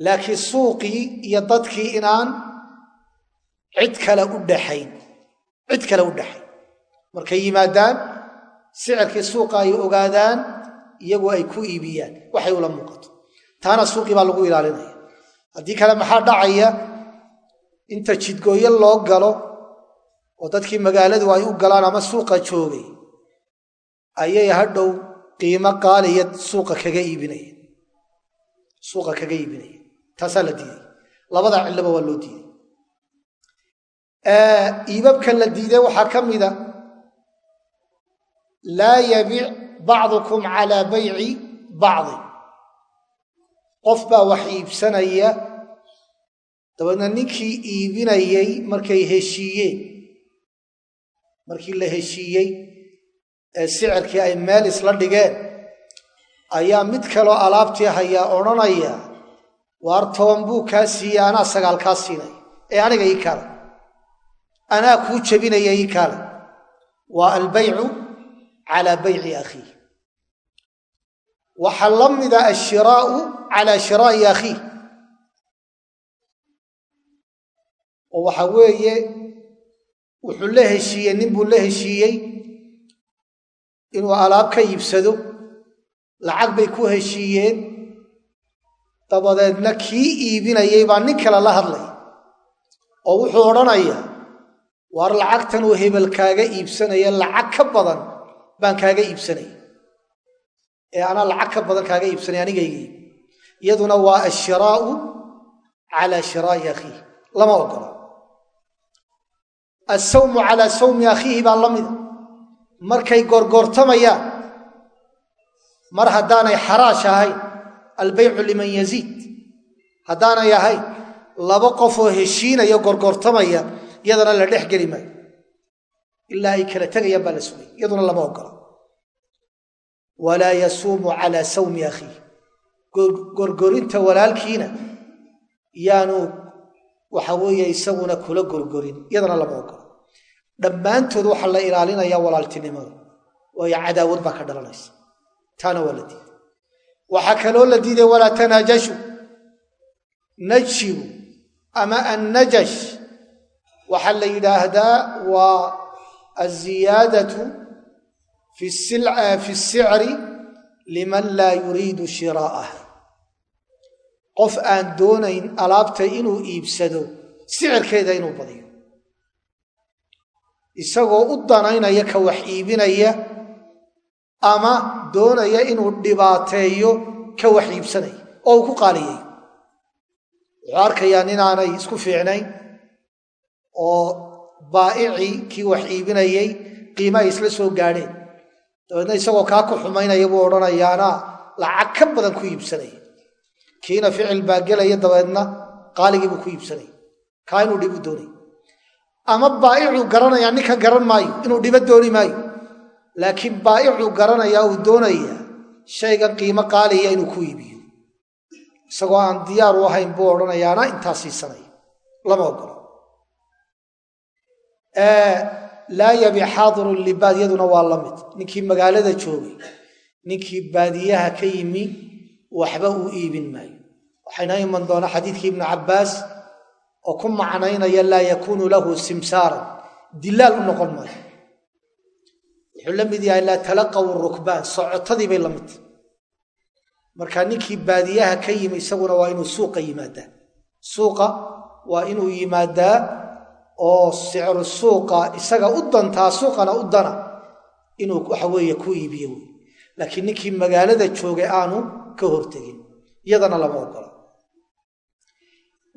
laakiin suuqii iyo dadkii inaan cid kale u dhaxayn cid kale u dhaxayn markay yimaadaan sicirkii suuqa ay ogaadaan iyagu ay ku iibiyaan. Waxay ula muuqato. Taana suuqii baa lagu ilaalinaya. Haddii kale maxaa dhacaya? Inta jidgooyo loo galo oo dadkii magaaladu ay u galaan ama suuqa joogay ayay hadhow qiimo qaaliya suuqa kaga iibinayeen suuqa kaga iibinaya taasaa la diiday. Labada cilloba waa loo diiday. Iibabka la diiday waxaa ka mida laa yabiic bacdukum calaa bayci bacdi qof baa wax iibsanaya dabeedna ninkii iibinayey markay heshiiyeen. Markii la heshiiyey ee sicirkii ay meel isla dhigeen ayaa mid kaloo alaabtii hayaa odhanaya waar toban buu kaa siiyey anaa sagaal kaa siinaya ee aniga ii kaale anaa kuu jebinaya ii kaale waa albaycu calaa bayci akhiih. Waxaa la mida ashiraau calaa shiraa'i akhiih. Oo waxa weeye wuxuu la heshiiyey nin buu la heshiiyey inuu alaab ka iibsado lacag bay ku heshiiyeen. Dabadeedna kii iibinayay baa nin kale la hadlay oo wuxuu odhanayaa waar lacagtan uu hebel kaaga iibsanaya lacag ka badan baan kaaga iibsanaya ee anaa lacag ka badan kaaga iibsanaya anigayga iib iyaduna waa ashiraau calaa shiraa'i akhiih. Lama ogola assawmu calaa sawmi akhiihi baa la mida markay gorgortamayaan mar haddaanay xaraash ahayn albaycu liman yaziid. Haddaanay ahayn laba qofoo heshiinaya gorgortamaya iyadana la dhex geli maayo. Ilaa ay kala tegayaan baa la sugay iyaduna lama ogola walaa yasuumu calaa sawmi akhiih. Gorgorinta walaalkiina yaanu waxa weeye isaguna kula gorgorin iyadana lama ogola dhammaantood waxaa la ilaalinayaa walaaltinimada waayo cadaawad baa ka dhalanaysa. Taana waa la diiday. Waxaa kaloo la diiday walaa tanaajashu najshigu ama annajash. Waxaa la yidhaahdaa waa aziyaadatu fi sicri liman laa yuriidu shiraa'aha qof aan doonayn alaabta inuu iibsado sicirkeeda inuu badiyo isagoo u danaynaya ka wax iibinaya ama doonaya inuu dhibaateeyo ka wax iibsanaya oo uu ku qaaliyay. Wuxuu arkayaa inaanay isku fiicnayn oo baa'icii kii wax iibinayay qiima ay isla soo gaadheen. Dabeedna isagoo kaa ku xumaynaya buu odhanayaana lacag ka badan ku iibsanaya. Kiina ficil baa gelaya dabeedna qaaligiibuu ku iibsanaya. Kaa inuu dhibu doonay ama baa'icuu garanayaa ninkan garan maayo inuu dhibo dooni maayo. Laakiin baa'icuu garanayaa uu doonayaa shaygan qiimo qaaliya inuu ku iibiyo. Isagoo aan diyaar u ahayn buu odhanayaana intaa siisanaya lama ogolo laa yabi xaadirun libaadyaduna waa la mid. Ninkii magaalada joogay ninkii baadiyaha ka yimi waxba uu iibin maayo. Waxayna iman doonaa xadiidkii ibnu cabbaas oo ku macnaynaya laa yakuunu lahu simsaaran. Dilaal u noqon maayo. Wuxuu la mid yahay laa talaqaw rukbaan. Socotadii bay la mid marka ninkii baadiyaha ka yimi isaguna waa inuu suuqa yimaadaa. Suuqa waa inuu yimaadaa oo sicru suuqa isaga u dantaa suuqana u dana inuu waxa weeye ku iibiyo. Laakiin ninkii magaalada joogay aanu ka hortegin iyadana lama ogola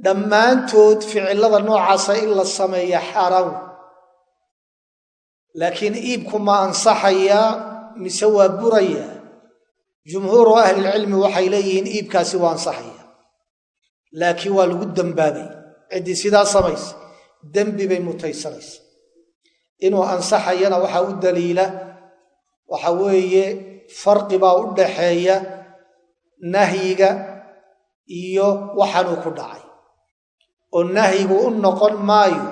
dhammaantood ficilada noocaasa in la sameeya xaaraan laakiin iibku ma ansaxayaa mise waa burayaa jumhuuru ahlilcilmi waxay leeyihiin iibkaasi waa ansaxaya. Laakiin waa lagu dembaabay ciddii sidaa samaysa dembi bay mutaysanaysa inuu ansaxayana waxaa u daliila waxa weeye farqi baa u dhaxeeya nahyiga iyo waxaanuu ku dhacay oo nahyigu u noqon maayo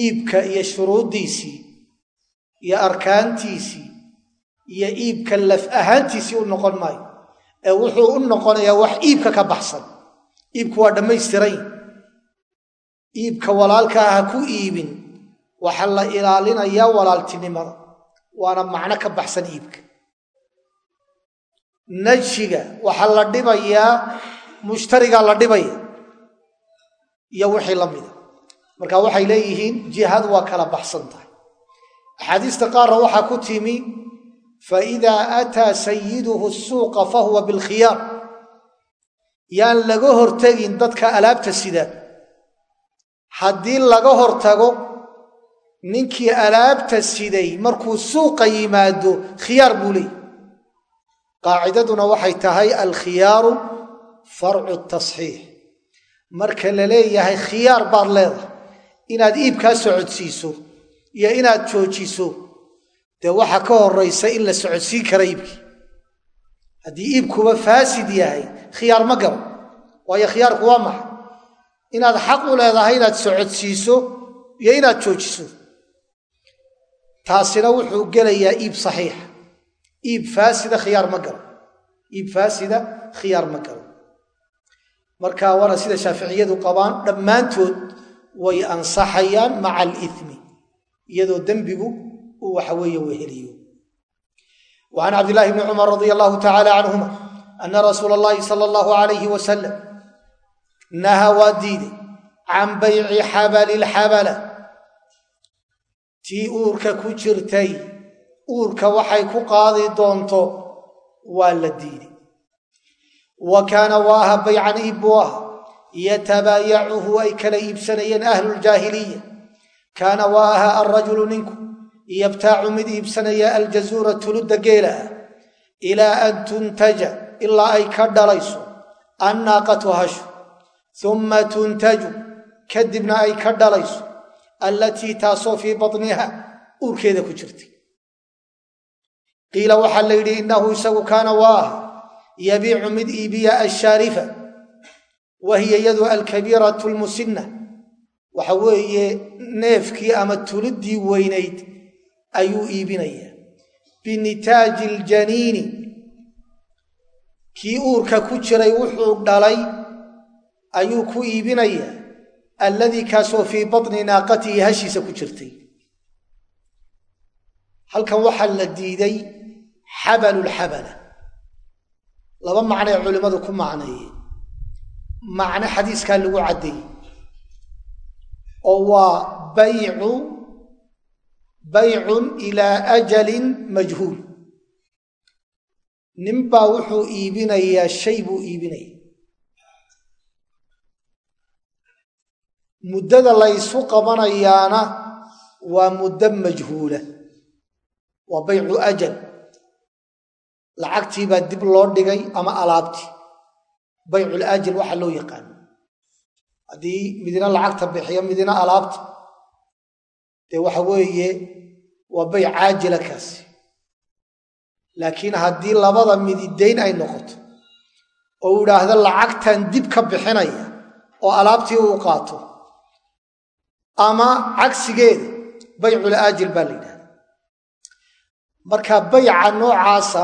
iibka iyo shuruuddiisii iyo arkaantiisii iyo iibka laf ahaantiisii u noqon maayo ee wuxuu u noqonayaa wax iibka ka baxsan. Iibku waa dhammaystiran iibka walaalkaa ha ku iibin waxaa la ilaalinayaa walaaltinimada waana macno ka baxsan iibka. Najsiga waxaa la dhibayaa mushtarigaa la dhibaya iyo wixii la mida. Marka waxay leeyihiin jihadu waa kala baxsan tahay. Axaadiista qaarna waxaa ku timi faidaa ataa sayiduhu suuqa fahuwa bilkhiyaar. Yaan laga hortegin dadka alaabta sida. Haddii laga hortago ninkii alaabta siday markuu suuqa yimaado khiyaar buu leeyay qaacidaduna waxay tahay alkhiyaaru farcu tasxiix marka la leeyahay khiyaar baad leedahay. Inaad iibkaa socodsiiso iyo inaad joojiso dee waxaa ka horaysa in la socodsiin kara iibkii. Haddii iibkuba faasid yahay khiyaar ma gabo waayo khiyaarku waa maxa inaad xaq u leedahay inaad socodsiiso iyo inaad joojiso. Taasina wuxuu gelayaa iib saxiixa. Iib faasida khiyaar ma galo iib faasida khiyaar ma galo marka waana sida shaaficiyadu qabaan dhammaantood way ansaxayaan maca alithmi iyadoo dembigu uu waxa weeye weheliyo wa can cabdillahi bni cumar radia allahu tacaala canhuma ana rasuula allahi sala allahu alayhi wasalam naha waa diiday can bayci xabali lxabala tii uurka ku jirtay uurka waxay ku qaadi doonto waa la diiday wa kaana waa aha baycan iib buu aha yatabaayacuhu ay kala iibsanayeen ahluljaahiliya kaana waa aha alrajulu ninku yabtaacu mid iibsanaya aljazuura tuludda geela ah ilaa an tuntaja ilaa ay ka dhalayso annaaqatu hashu uma tuntaju kadibna ay ka dhalayso allatii taasoo fii batniha uurkeeda ku jirtay qiila waxaa la yidhi innahu isagu kaana waa yabiicu mid iibiya ashaarifa wa hiya yadu alkabiiratu lmusinna waxa weeye neefkii ama tuliddii weynayd ayuu iibinayaa binitaaji iljaniini kii uurka ku jiray wuxuu dhalay ayuu ku iibinayaa alladii kaasoo fii batni naaqatihi hashiisa ku jirtay. Halkan waxaa la diiday xabalulxabala laba macnoay culimmadu ku macneeyeen macno xadiiskaa lagu caddeeyey oo waa baycu baycun ilaa ajalin majhuul. Ninbaa wuxuu iibinayaa shay buu iibinaya muddada laysu qabanayaana waa muddo majhuula. Waa baycu ajal lacagtii baa dib loo dhigay ama alaabtii? Baycul aajil waxa loo yaqaano haddii midina lacagta bixiyo midina alaabta dee waxa weeye waa bay caajila kaasi. Laakiin haddii labada mididayn ay noqoto oo uu idhaahdo lacagtan dib ka bixinaya oo alaabtii uu qaato ama cagsigeeda baycul aajil baa la yidhahda marka bayca noocaasa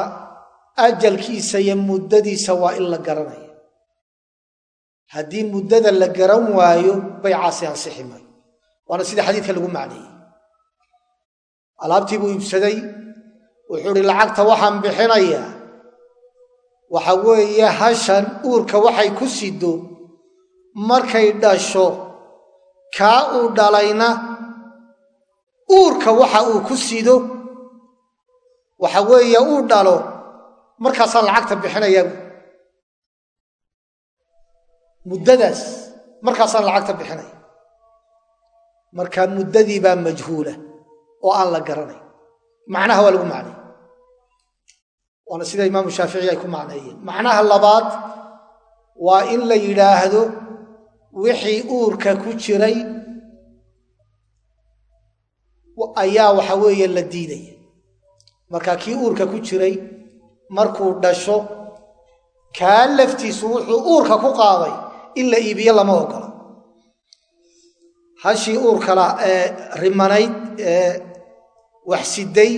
ajalkiisa iyo muddadiisa waa in la garanaya haddii muddada la garan waayo baycaasi ansixi maayo. Waana sida xadiidka lagu macneeyey. Alaabtii buu iibsaday wuxuu uhi lacagta waxaan bixinayaa. Waxa weeye hashan uurka waxay ku sido markay dhasho kaa uu dhalayna uurka waxa uu ku sido waxa weeye uu dhalo markaasaan lacagta bixinayaa muddadaas markaasaan lacagta bixinaya. Marka muddadii baa majhuula oo aan la garanay. Macnaha waa lagu macnay. Waana sida imaamu shaafici ay ku macneeyeen. Macnaha labaad waa in la yidhaahdo wixii uurka ku jiray ayaa waxa weeye la diidaya. Marka kii uurka ku jiray markuu dhasho kaa laftiisu wuxuu uurka ku qaaday in la iibiyo lama ogola. Hashii uurkala ee rimanayd ee waxsiday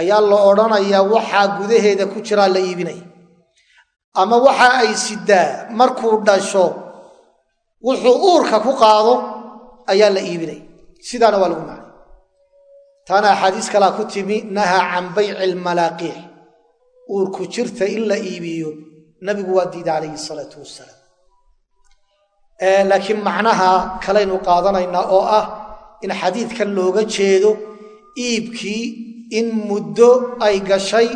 ayaa la odhanayaa waxaa gudaheeda ku jiraa la iibinaya ama waxa ay sidaa markuu dhasho wuxuu uurka ku qaado ayaa la iibinaya sidaana waa lagu macnay. Taana axaadiis kalaa ku timi nahaa can bayci almalaaqiix uurku jirta in la iibiyo. Nabigu waa diida calayhi salaatu wasalaam laakiin macnaha kalaynu qaadanaynaa oo ah in xadiidkan looga jeedo iibkii in muddo ay gashay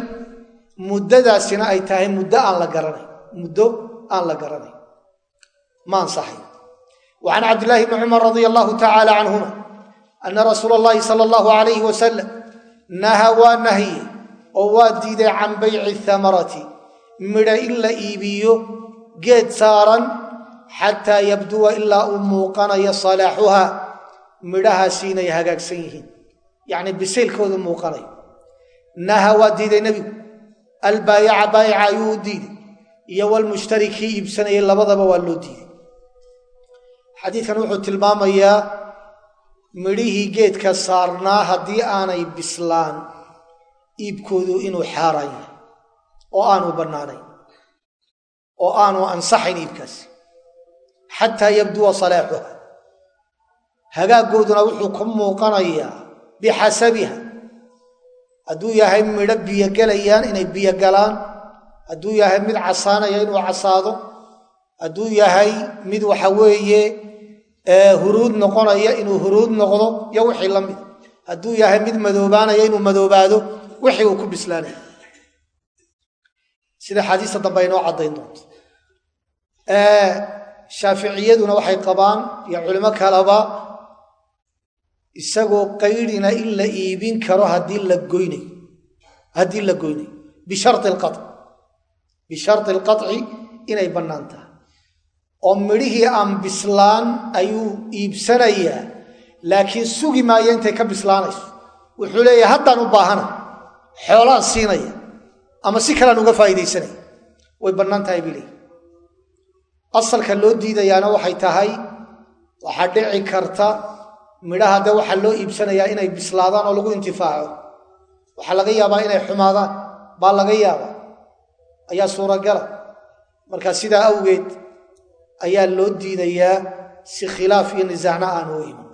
muddadaasina ay tahay muddo aan la garanayn muddo aan la garanayn ma ansaxay wa can cabdillaahi bni cumar radia allahu tacaala canhuma ana rasuula allahi sala allahu alayhi wasalam naha waa nahye oo waa diiday can bayci thamarati. Midha in la iibiyo geed saaran xataa yabduwa ilaa uu muuqanayo salaaxuha. Midhahaasi inay hagaagsan yihiin. Yacnii bisaylkoodu muuqanayo. Naha waa diiday nebigu. Albaayaca baayaca ayuu u diiday. Iyo walmushtari kii iibsanayay labadaba waa loo diiday. Xadiidkan wuxuu tilmaamayaa midhihii geedka saarnaa haddii aanay bislaan iibkoodu inuu xaaraan yahay oo aanu bannaanayn oo aanu ansaxayn iibkaasi xataa yabduwa salaaxuha. Hagaaggooduna wuxuu ku muuqanayaa bixasabiha. Hadduu yahay midho biyo gelayaan inay biyo galaan hadduu yahay mid casaanaya inuu casaado hadduu yahay mid waxa weeye huruud noqonaya inuu huruud noqdo iyo wixii la mid. Hadduu yahay mid madoobaanaya inuu madoobaado wixii uu ku bislaanaya sida xaadiista dambe aynoo caddayn doonto. Shaaficiyaduna waxay qabaan iyo culimo kaleba isagoo qaydhina in la iibin karo haddii la goynayo haddii la goynayo bishari alqaci bishari alqaci inay bannaan tahay. Oo midhihii aan bislaan ayuu iibsanayaa laakiin sugi maayo intay ka bislaanayso. Wuxuu leeyahay haddaan u baahana xoolaan siinaya ama si kalean uga faa'iidaysanaya way bannaan tahay bay asalka loo diidayaana waxay tahay waxaa dhici karta midhaha dee waxaa loo iibsanayaa inay bislaadaan oo lagu intifaaco. Waxaa laga yaabaa inay xumaadaan baa laga yaabaa. Ayaa suuragala marka sidaa awgeed ayaa loo diidayaa si khilaaf iyo nisaacna aan u iman.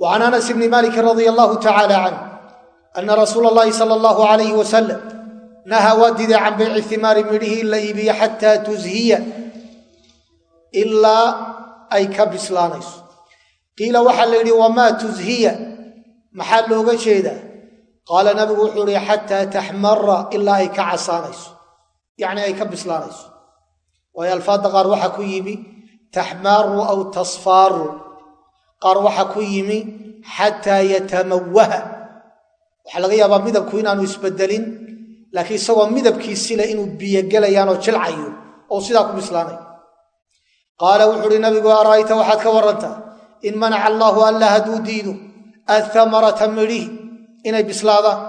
Wa can anas bni maliki radia allahu tacaala canh ana rasuula allahi sala allahu alayhi wasalam nahaa waa diiday can bayci himaari midhihii in la iibiyo xataa tushiya ilaa ay ka bislaanayso qiila waxaa la yidhi wamaa tushiya maxaa looga jeedaa qaala nabigu wuxuu ihi xataa taxmara ilaa ay ka casaanayso yacni ay ka bislaanayso waayo alfaadda qaar waxaa ku yimi taxmaaru aw tasfaaru ku yimi xataa yatamawaha waxaa laga yaabaa midabku inaanu isbedelin laakiin isagoo midabkiisile inuu biyogelayaan oo jilcayo oo sidaa ku bislaanayo qaala wuxuu uhi nabigu ara'ayta waxaad ka warantaa in manaca allaahu alla hadduu diido athamarata midhihi inay bislaadaan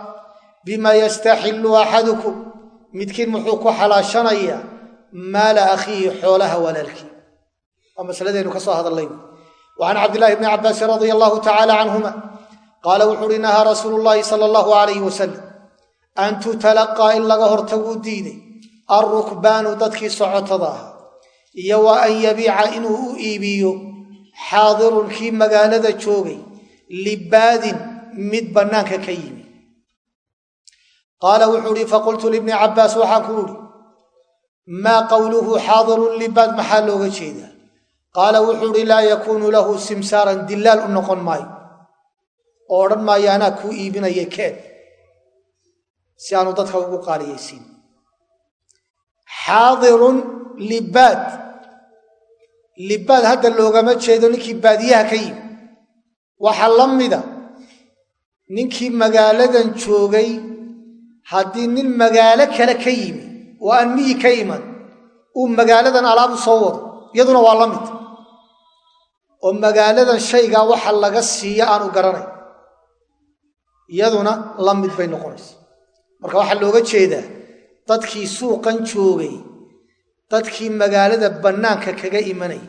bima yastaxillu axadukum? Midkiin muxuu ku xalaashanayaa maala akhiihi xoolaha walaalkii. Waa masaladaynu ka soo hadallayna wa can cabdillahi bni cabbaasin radia allahu tacaala canhuma qaala wuxu uhi nahaa rasuulu llaahi sala allahu alayh wasalam an tutalaqaa in laga hortaguu diiday. Alrukbaanu dadkii socotada ahaa iyo wa an yabiica inuu u iibiyo xaadirun kii magaalada joogay libaadin mid bannaanka ka yimi. Qaala wuxuu ihi faqultu libni cabbaas waxaan ku idhi maa qowluhu xaadirun libaad maxaa looga jeedaa? Qaala wuxuu ihi laa yakuunu lahu simsaaran dilaal u noqon maayo oo odhan maayo anaa kuu iibinaya keen si aanu dadka ugu qaaliyaysiin xaadirun libaad. Libaad hadda loogama jeedo ninkii baadiyaha ka yimi waxaa la mida ninkii magaaladan joogay haddii nin magaalo kale ka yimi oo aan miyi ka iman uu magaaladan alaabu soo wado iyaduna waa la mid. Oo magaaladan shaygaa waxa laga siiya aanu garanay iyaduna la mid bay noqonaysa. Marka waxaa looga jeedaa dadkii suuqan joogay dadkii magaalada bannaanka kaga imanay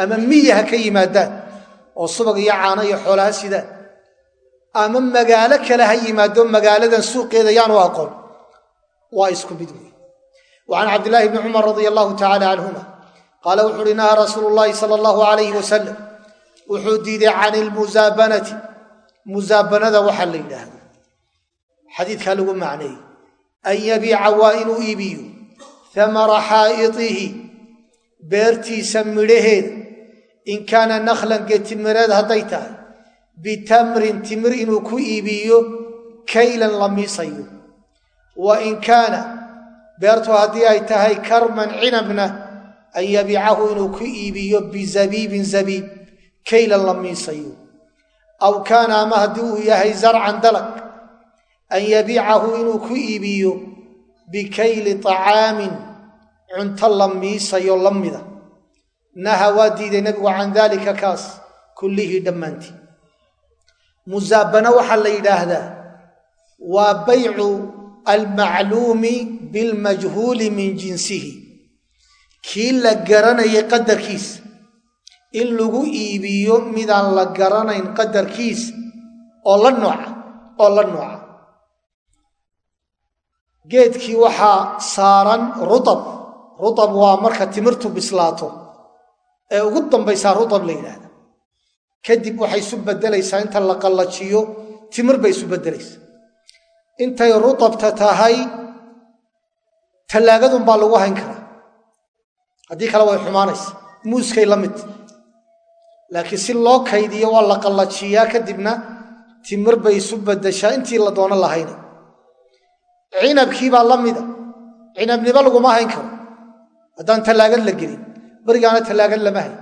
ama miyi ha ka yimaadaan oo subag iyo caano iyo xoolaha sidaan ama magaalo kale ha yimaado magaaladan suuqeeda yaanu aqoon waa isku mid wey wa can cabdillaahi bni cumar radia allahu tacaala canhuma qaala wuxu uhi nahaa rasuulu llaahi sala allahu alayhi wasalam wuxuu diiday can ilmusaabanati musaabanada waxaa la yidhaahda xadiidkaa lagu macneeyey an yabiica waa inuu iibiyo hamara xaa'idihi beertiisa midhaheeda in kaana nakhlan geetimireed hadday tahay bitamrin timir inuu ku iibiyo kaylan la miisayo. Wa in kaana beertu haddii ay tahay karman cinabna an yabiicahu inuu ku iibiyo bizabiibin zabiib kaylan la miisayo aw kaana ama haddii uu yahay zarcan dalag an yabiicahu inuu ku iibiyo bikayli طacaamin cunto la miisayo la mida. Naha waa diiday nebigu can daalika kaas kullihii dhammaantii. Musaabano waxaa la yidhaahdaa waa baycu almacluumi bilmajhuuli min jinsihi. Kii la garanayay qadarkiisa in lagu iibiyo midaan la garanayn qadarkiisa oo la nooca oo la nooca. Geedkii waxaa saaran rutab. Rutab waa marka timirtu bislaato. Ee ugu dambaysaa rutab la yidhaahda kadib waxay isu beddelaysaa inta la qallajiyo timir bay isu beddelaysaa. Intay rutabta tahay tallaagadunbaa lagu hayn karaa. Haddii kale way xumaanaysa muuskay la mid laakiin si loo kaydiyo waa la qallajiyaa kadibna timir bay isu beddeshaa intii la doono lahayna cinabkii baa la mida cinabniba laguma hayn karo. Haddaan tallaagad la gelin. Berigaana tallaagad lama hay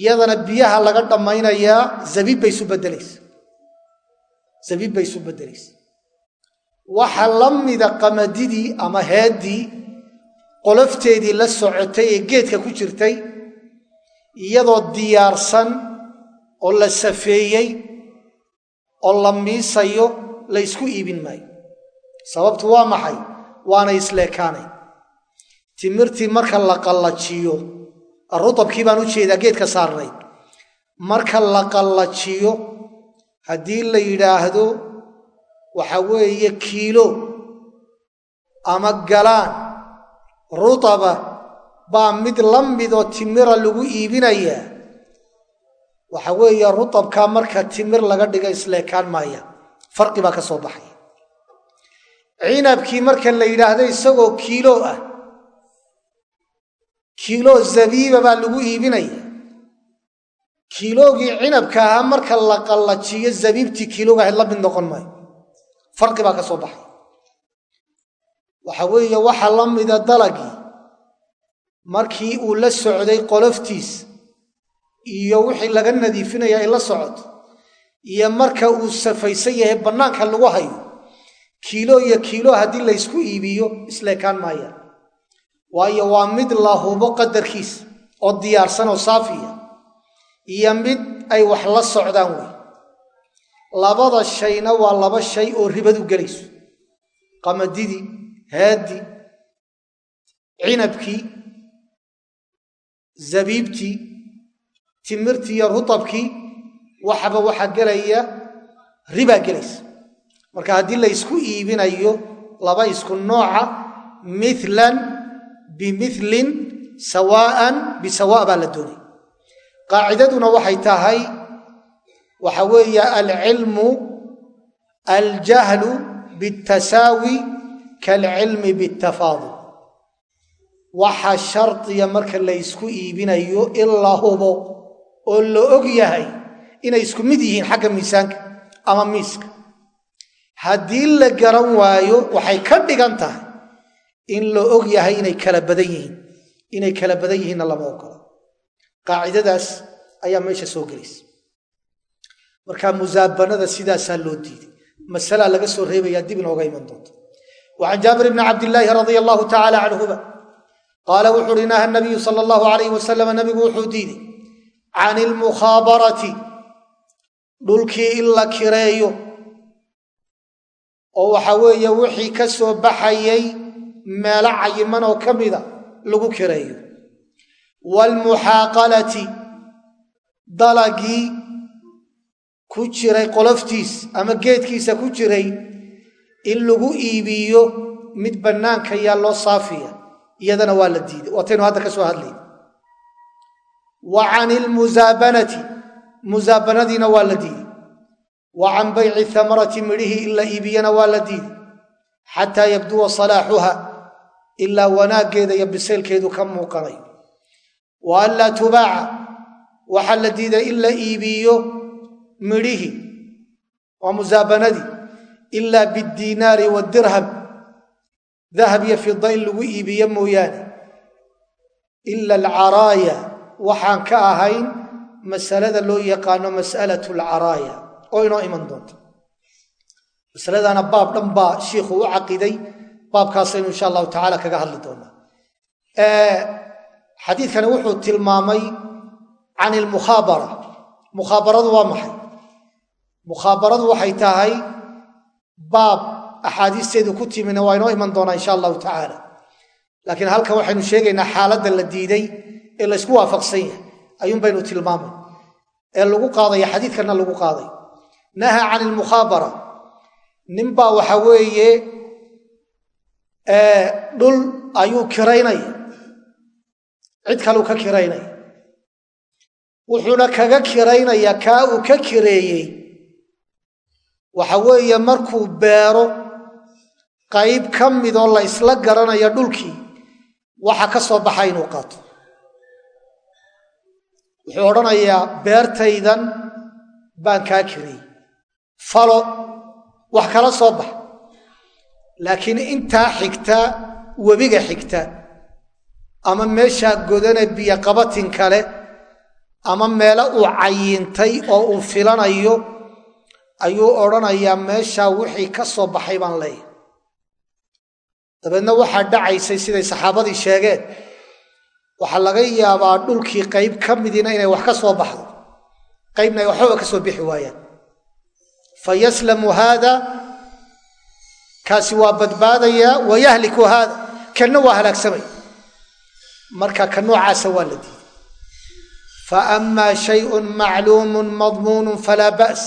iyadana biyaha laga dhammaynayaa zabiib bay isu beddelaysa. Zabiib bay isu beddelaysa. Waxa la mida qamadidii ama heeddii qolofteedii la socotay ee geedka ku jirtay iyadoo diyaarsan oo la safeeyey oo la miisayo la ysku iibin maayo. Sababtu waa maxay? Waanay isleekaanay timirtii marka la qallajiyo rutabkii baan u jeedaa geedka saarnayd marka la qallajiyo haddii la yidhaahdo waxa weeye kiilo ama galaan rutaba baa mid la midoo timira lagu iibinayaa waxa weeye rutabkaa marka timir laga dhiga isleekaan maaya. Farqi baa ka soo baxaya cinabkii marka la yidhaahdo isagoo kiilo ah. Kiilo zabiiba baa lagu iibinaya. Kiiloogii cinabka ahaa marka la qallajiyo zabiibtii kiilooga ahayd la mid noqon maayo. Farqi baa ka soo baxay. Waxa weeye waxa la dalagii markii uu la socday qoloftiis iyo wixii laga nadiifinaya ay la socoto iyo marka uu safaysan yahay bannaanka lagu hayo kiilo iyo kiilo haddii laysku iibiyo isleekaan maayaan waayo waa mid la hubo qadarkiisa oo diyaarsan oo saafiya iyo mid ay wax la socdaan wey labada shayna waa laba shay oo ribadu gelayso. Qamadidii haaddi cinabkii zabiibtii timirtii iyo rutabkii waxaba waxaa gelaya ribaa gelaysa. Marka haddii la ysku iibinayo laba isku nooca milan bimilin sawaa'an bisawa' baa la doonay. Qaacidaduna waxay tahay waxa weeye alcilmu aljahlu bitasaawi kaalcilmi bittafaadul waxa shardiya marka la ysku iibinayo in la hubo oo la og yahay inay isku mid yihiin xagga miisaanka ama miiska. Haddii la garan waayo waxay ka dhigan tahay in la og yahay inay kala badan yihiin inay kala badan yihiinna lama ogola qaacidadaas ayaa meesha soo gelaysa. Marka musaabanada sidaasaa loo diiday. Masalaa laga soo reebayaa dib inooga iman doonta wa can jaabir bni cabdillaahi radia allahu tacaala canhuma qaala wuxu uhi naha nabiyu sala allahu alayh wasalam nabigu wuxuu diiday can ilmukhaabarati dhulkii in la kireeyo oo waxa weeye wixii ka soo baxayay meelo cayiman oo ka mida lagu kireeyo. Waalmuxaaqalati dalagii ku jiray qoloftiis ama geedkiisa ku jiray in lagu iibiyo mid bannaanka yaa loo saafiya iyadana waa la diiday. Waataynu hadda ka soo hadlayna wa can ilmusaabanati musaabanadiina waa la diiday. Wa can bayci thamarati midhihii in la iibiyana waa la diiday. Xataa yabduwa salaaxuha ilaa wanaaggeeda iyo biseylkeedu ka muuqanayo wa an laa tubaaca waxaa la diiday in la iibiyo midhihii waa musaabanadii ilaa biddinaari wadirham dahab iyo fida in lagu iibiyo mooyaane. Ila alcaraaya waxaan ka ahayn masalada loo yaqaano mas'alatu alcaraaya oo inoo iman doonta. Masaladana baab dhan baa shiikhu u caqiday baabkaasaynu insha allahu tacaala kaga hadli doonaa. Xadiidkani wuxuu tilmaamay can ilmukhaabara mukhaabaradu waa maxay? Mukhaabaradu waxay tahay baab axaadiisteedu ku timina waa inoo iman doonaa insha allahu tacaala. Laakiin halkan waxaynu sheegaynaa xaaladda la diiday ee laysku waafaqsan yahay. Ayuun baynu tilmaamay. Ee lagu qaadaya xadiidkanna lagu qaaday. Naha can ilmukhaabara ninbaa waxa weeye dhul ayuu kiraynaya. Cid kaleu ka kiraynaya. Wuxuuna kaga kiraynaya kaa uu ka kireeyey. Waxa weeye markuu beero qayb ka midoo la isla garanaya dhulkii waxa ka soo baxa inuu qaato. Wuxuu odhanayaa beertaydan baan kaa kireeyey falo wax kala soo bax. Laakiin intaa xigta webiga xigta ama meeshaa godane biyo qabatin kale ama meelo uu cayintay oo uu filanayo ayuu odhanayaa meeshaa wixii ka soo baxay baan leeyahay dabeedna waxaa dhacaysay siday saxaabadii sheegeen. Waxaa laga yaabaa dhulkii qayb ka midiina inay wax ka soo baxdo. Qaybna ay waxbaba ka soo bixi waayaan. Fa yaslamu haada kaasi waa badbaadayaa wa yahliku haada. Kanna waa halaagsamaya marka ka noocaasa waa la diiday. Fa amaa shayun macluumun madmuunun falaa ba's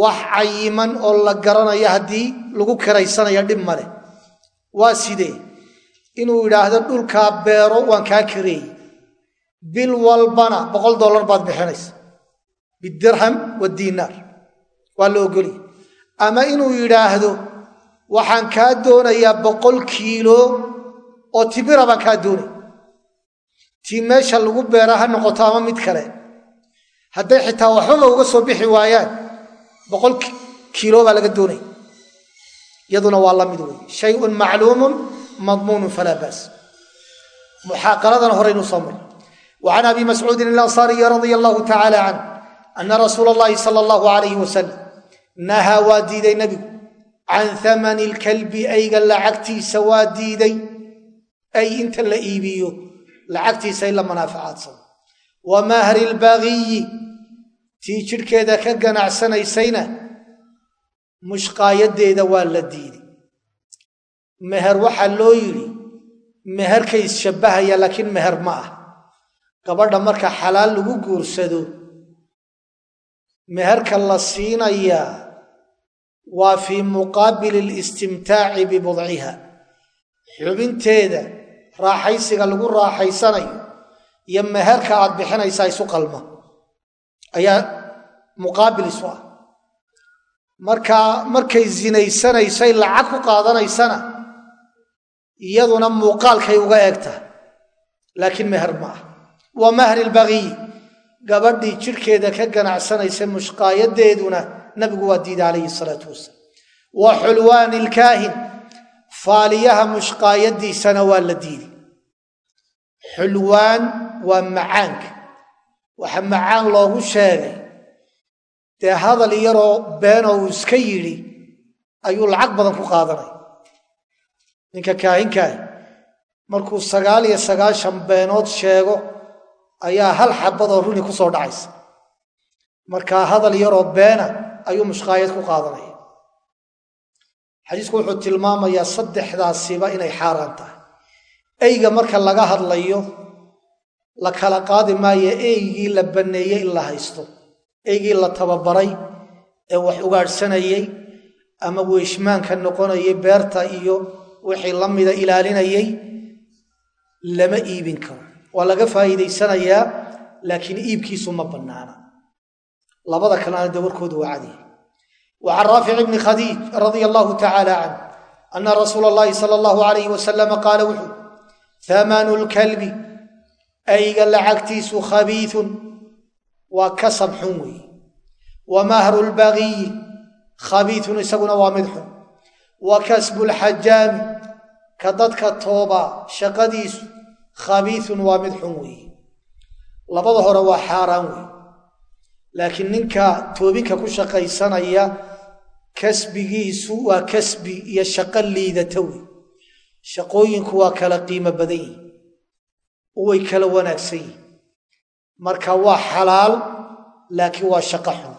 wax cayiman oo la garanayo haddii lagu kiraysanayo dhib maleh waa sidee? Inuu yidhaahdo dhulkaa beero waan kaa kareeyey bil walbana boqol dollar baad bixinaysa. Bidirham wadiinaar waa la ogoliya ama inuu yidhaahdo waxaan kaa doonayaa boqol kiilo oo timira baan kaa doonaya tii meesha lagu beera ha noqoto ama mid kale. Hadday xitaa waxbaba uga soo bixi waayaan boqol kiilo baa laga doonaya iyaduna waa la mid wey shayun macluumun madmuunun falaa baas. Muxaaqaladana horeynuu soo maray wa can abi mascuudin alansaariyi radia allahu tacaala canh ana rasuula allahi sala allahu alayhi wasalam nahaa waa diiday nebigu. Can hamani lkalbi ayga lacagtiisa waa diiday. Ay inta la iibiyo lacagtiisa in la manaaficaadsado wa mahri lbagiyi tii jidhkeeda ka ganacsanaysayna mushqaayadeeda waa la diiday. Meher waxaa loo yidhi meherkay isshabbahaya laakiin meher ma ah. Gabadha marka xalaal lagu guursado meherka la siinayaa waa fii muqaabili listimtaaci bibudciha xubinteeda raaxaysiga lagu raaxaysanayo iyo meherka aad bixinaysaa isu qalma. Ayaa muqaabil isu ah markaa markay zinaysanaysay lacag ku qaadanaysana iyaduna muuqaalkay uga eeg laakiin meher ma ah wa mahri lbagiy gabadhii jidhkeeda ka ganacsanaysa mushqaayadeeduna nabigu waa diiday calayhi salaatu wasalaam. Wa xulwaani lkaahin faaliyaha mushqaayadiisana waa la diiday. Xulwaan waa macaanka. Waxa macaan loogu sheegay dee hadal yaroo beenoo uu iska yidhi ayuu lacag badan ku qaadanaya ninka kaahinkaahi markuu sagaal iyo sagaashan beenood sheego ayaa hal xabadoo runi ku soo dhacaysa. Markaa hadal yaroo beena ayuu mushqaayad ku qaadanaya xadiisku wuxuu tilmaamayaa saddexdaasiba inay xaaraan tahay. Eyga marka laga hadlayo la kala qaadi maayo eygii la banneeyey in la haysto eygii la tababaray ee wax ugaadhsanayey ama weeshmaanka noqonayay beerta iyo wixii la mida ilaalinayay lama iibin karo. Waa laga faa'iidaysanayaa laakiin iibkiisu ma bannaana. Labada kalena warkoodu waa cadiya wa can raafic bni khadiij radia allahu tacaala canh ana rasuula allahi sala allahu alayh wasalama qaala wuxuu hamanu lkalbi ayga lacagtiisu khabiiun waa kasab xun weeye wa mahru lbagiyi khabiiun isaguna waa mid xun. Wa kasbu lxajaami ka dadka tooba shaqadiisu khabiiun waa mid xun weeye labada hore waa xaaraan weeye laakiin ninka toobinka ku shaqaysanaya kasbigiisu waa kasbi iyo shaqo liidata wey shaqooyinku waa kala qiimo badan yihiin way kala wanaagsan yihiin marka waa xalaal laakiin waa shaqo xun.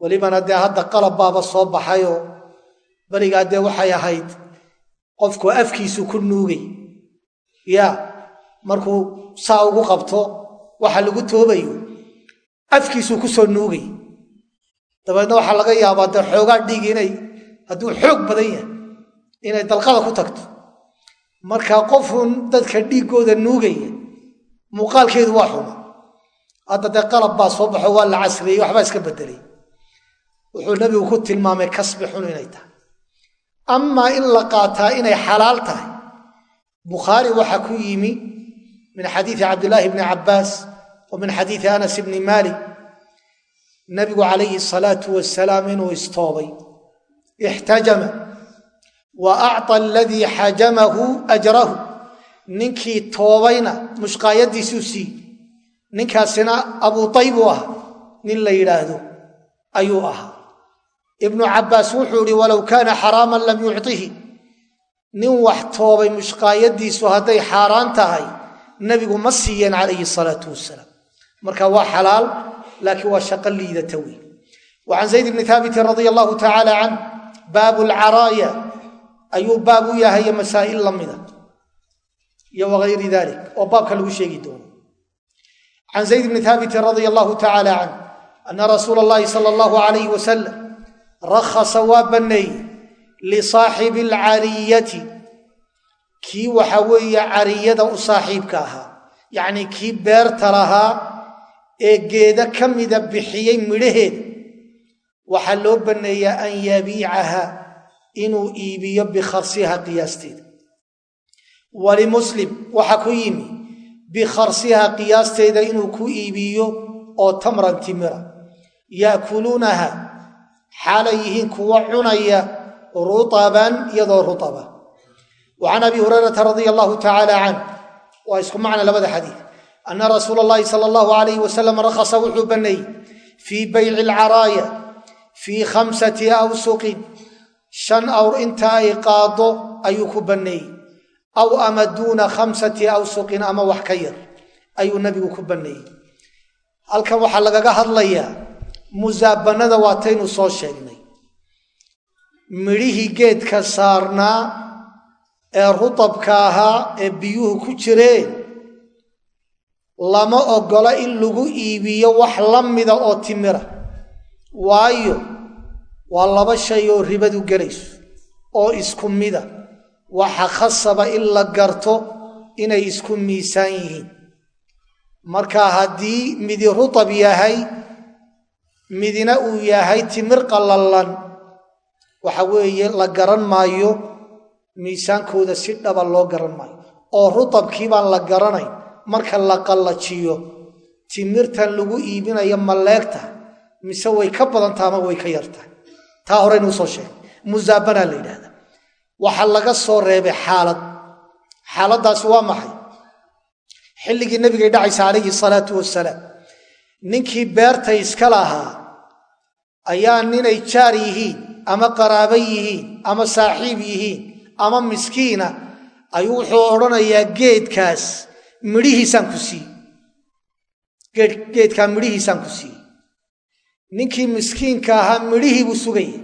Welibana dee hadda qalab baaba soo baxayoo berigaa dee waxay ahayd qofku afkiisu ku nuugay. Ya markuu saa ugu qabto waxa lagu toobayo afkiisuu ku soo nuugay. Dabeedna waxaa laga yaabaa dee xoogaa dhiig inay hadduu xoog badan yahay inay dalqada ku tagto. Marka qofun dadka dhiiggooda nuugaya muuqaalkeedu waa xuma hadda dee qalab baa soo baxo waa la casriyey waxbaa iska bedelay wuxuu nebigu ku tilmaamay kasbi xun inay tahay. Amaa in la qaataa inay xalaal tahay. Bukhaari waxaa ku yimi min xadiidi cabdillaahi bni cabbaas wa min xadiidi anas bni maalik. Nabigu calayhi salaatu wasalaam inuu istoobay ixtajama wa acطa aladii xajamahu ajrahu ninkii toobayna mushqaayadiisuu sii. Ninkaasina abuu tayb uu ahaa. Nin la yidhaahdo ayuu ahaa. Ibnu cabbaas wuxuu ihi walow kaana xaraaman lam yucطihi nin wax toobay mushqaayadiisu hadday xaaraan tahay nebigu ma siiyeen calayhi salaatu wasalaam marka waa xalaal laakiin waa shaqo liidata wey wa can zayd bni haabitin radia allahu tacaala canh baabu lcaraaya ayuu baab u yahay masaa'il la mida iyo wagayri dalik oo baabka lagu sheegi doono. Can zayd bni haabitin radia allahu tacaala canh ana rasuula allahi sala allahu alayh wasalam rakhasa waa banneeyey lisaaxibi alcariyati kii waxa weeye cariyada u saaxiibka ahaa yacnii kii beerta lahaa ee geeda ka mida bixiyey midhaheeda waxaa loo banneeyaa an yabiicaha inuu iibiyo bikharsiha qiyaasteeda walimuslim waxaa ku yimi bikharsiha qiyaasteeda inuu ku iibiyo oo tamran timira. Yaakuluunaha xaalay yihiin kuwa cunaya rutaban iyadoo rutaba. Wa can abi hurayrata radia allahu tacaala canh waa isku macna labada xadiid. Ana rasuula llahi sala allahu alayh wasalam rakhasa wuxuu banneeyey fii bayci alcaraaya fii khamsati awsuqin shan awr inta ay qaado ayuu ku banneeyey aw ama duuna khamsati awsuqin ama wax ka yar ayuu nabigu ku banneeyey. Halkan waxaa lagaga hadlayaa musaabanada waataynu soo sheegnay. Midhihii geedka saarnaa ee rutabka ahaa ee biyuhu ku jireen lama oggola in lagu iibiyo wax la mida oo timira. Waayo waa laba shay oo ribadu gelayso oo isku mida waxa khasaba in la garto inay isku miisaan yihiin. Marka haddii midi rutab yahay midina uu yahay timir qalallan waxa weeye la garan maayo miisaankooda si dhaba loo garan maayo. Oo rutabkii baan la garanayn marka la qallajiyo timirtan lagu iibinayo maleegta mise way ka badantaha ama way ka yartahay taa horeynu u soo sheegay. Musaabanaa la yidhahda waxaa laga soo reebay xaalad. Xaaladdaasi waa maxay? Xilligii nabigay dhacaysa calayhi salaatu wasalaam ninkii beerta iska lahaa ayaa ninay jaar yihiin ama qaraabo yihiin ama saaxiib yihiin ama miskiina ayuu wuxuu odhanayaa geedkaas midhihiisaan ku siiyey geedkaa midhihiisaan ku siiyey ninkii miskiinka ahaa midhihii buu sugayay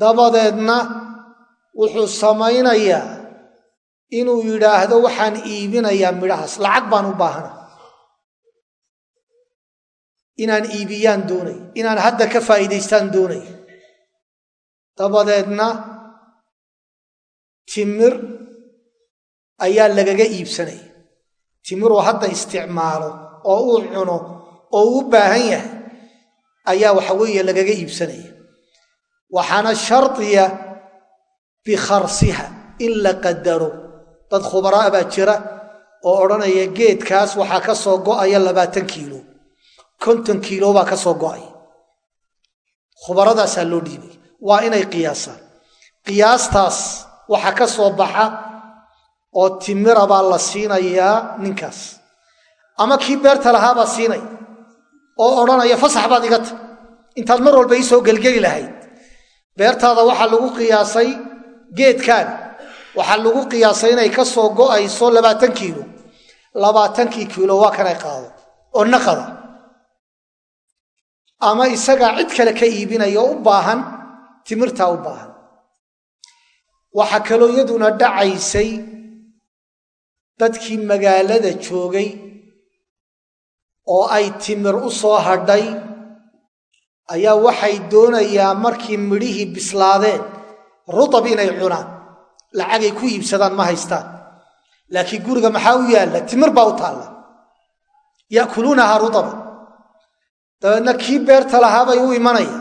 dabadeedna wuxuu samaynayaa inuu yidhaahdo waxaan iibinayaa midhahaas. Lacag baan u baahana inaan iibiyaan doonay. Inaan hadda ka faa'iidaystaan doonay. Dabadeedna timir ayaa lagaga iibsanaya timiruu hadda isticmaalo oo uu cuno oo u baahan yahay ayaa waxa weeye lagaga iibsanaya waxaana shardiya bikharsiha in la qadaro dad khubaraa baa jira oo odhanaya geedkaas waxaa ka soo go'aya labaatan kiilo. Konton kiilo baa ka soo go'aya. Khubaradaasaa loo dhiibay. Waa inay qiyaasaan. Qiyaastaas waxaa ka soo baxa oo timira baa la siinayaa ninkaas. Ama kii beerta lahaabaa siinaya oo odhanaya fasax baad iga ta intaad mar walba ii soo gelgeli lahayd beertaada waxaa lagu qiyaasay geedkaan. Waxaa lagu qiyaasay inay ka soo go'ayso labaatan kiilo. Labaatankii kiilo waa kanay qaado. Oo naqada ama isagaa cid kale ka iibinaya u baahan timirtaa u baahan. Waxaa kaloo iyaduna dhacaysay dadkii magaalada joogay oo ay timir u soo hadhay ayaa waxay doonayaa markii midhihii bislaadeen rutab inay cunaan lacagay ku iibsadaan ma haystaan. Laakiin guriga maxaa u yaalla? Timir baa u taalla. Ya'kuluunahaa rutaba. Dabeedna kii beerta lahaabay u imanaya.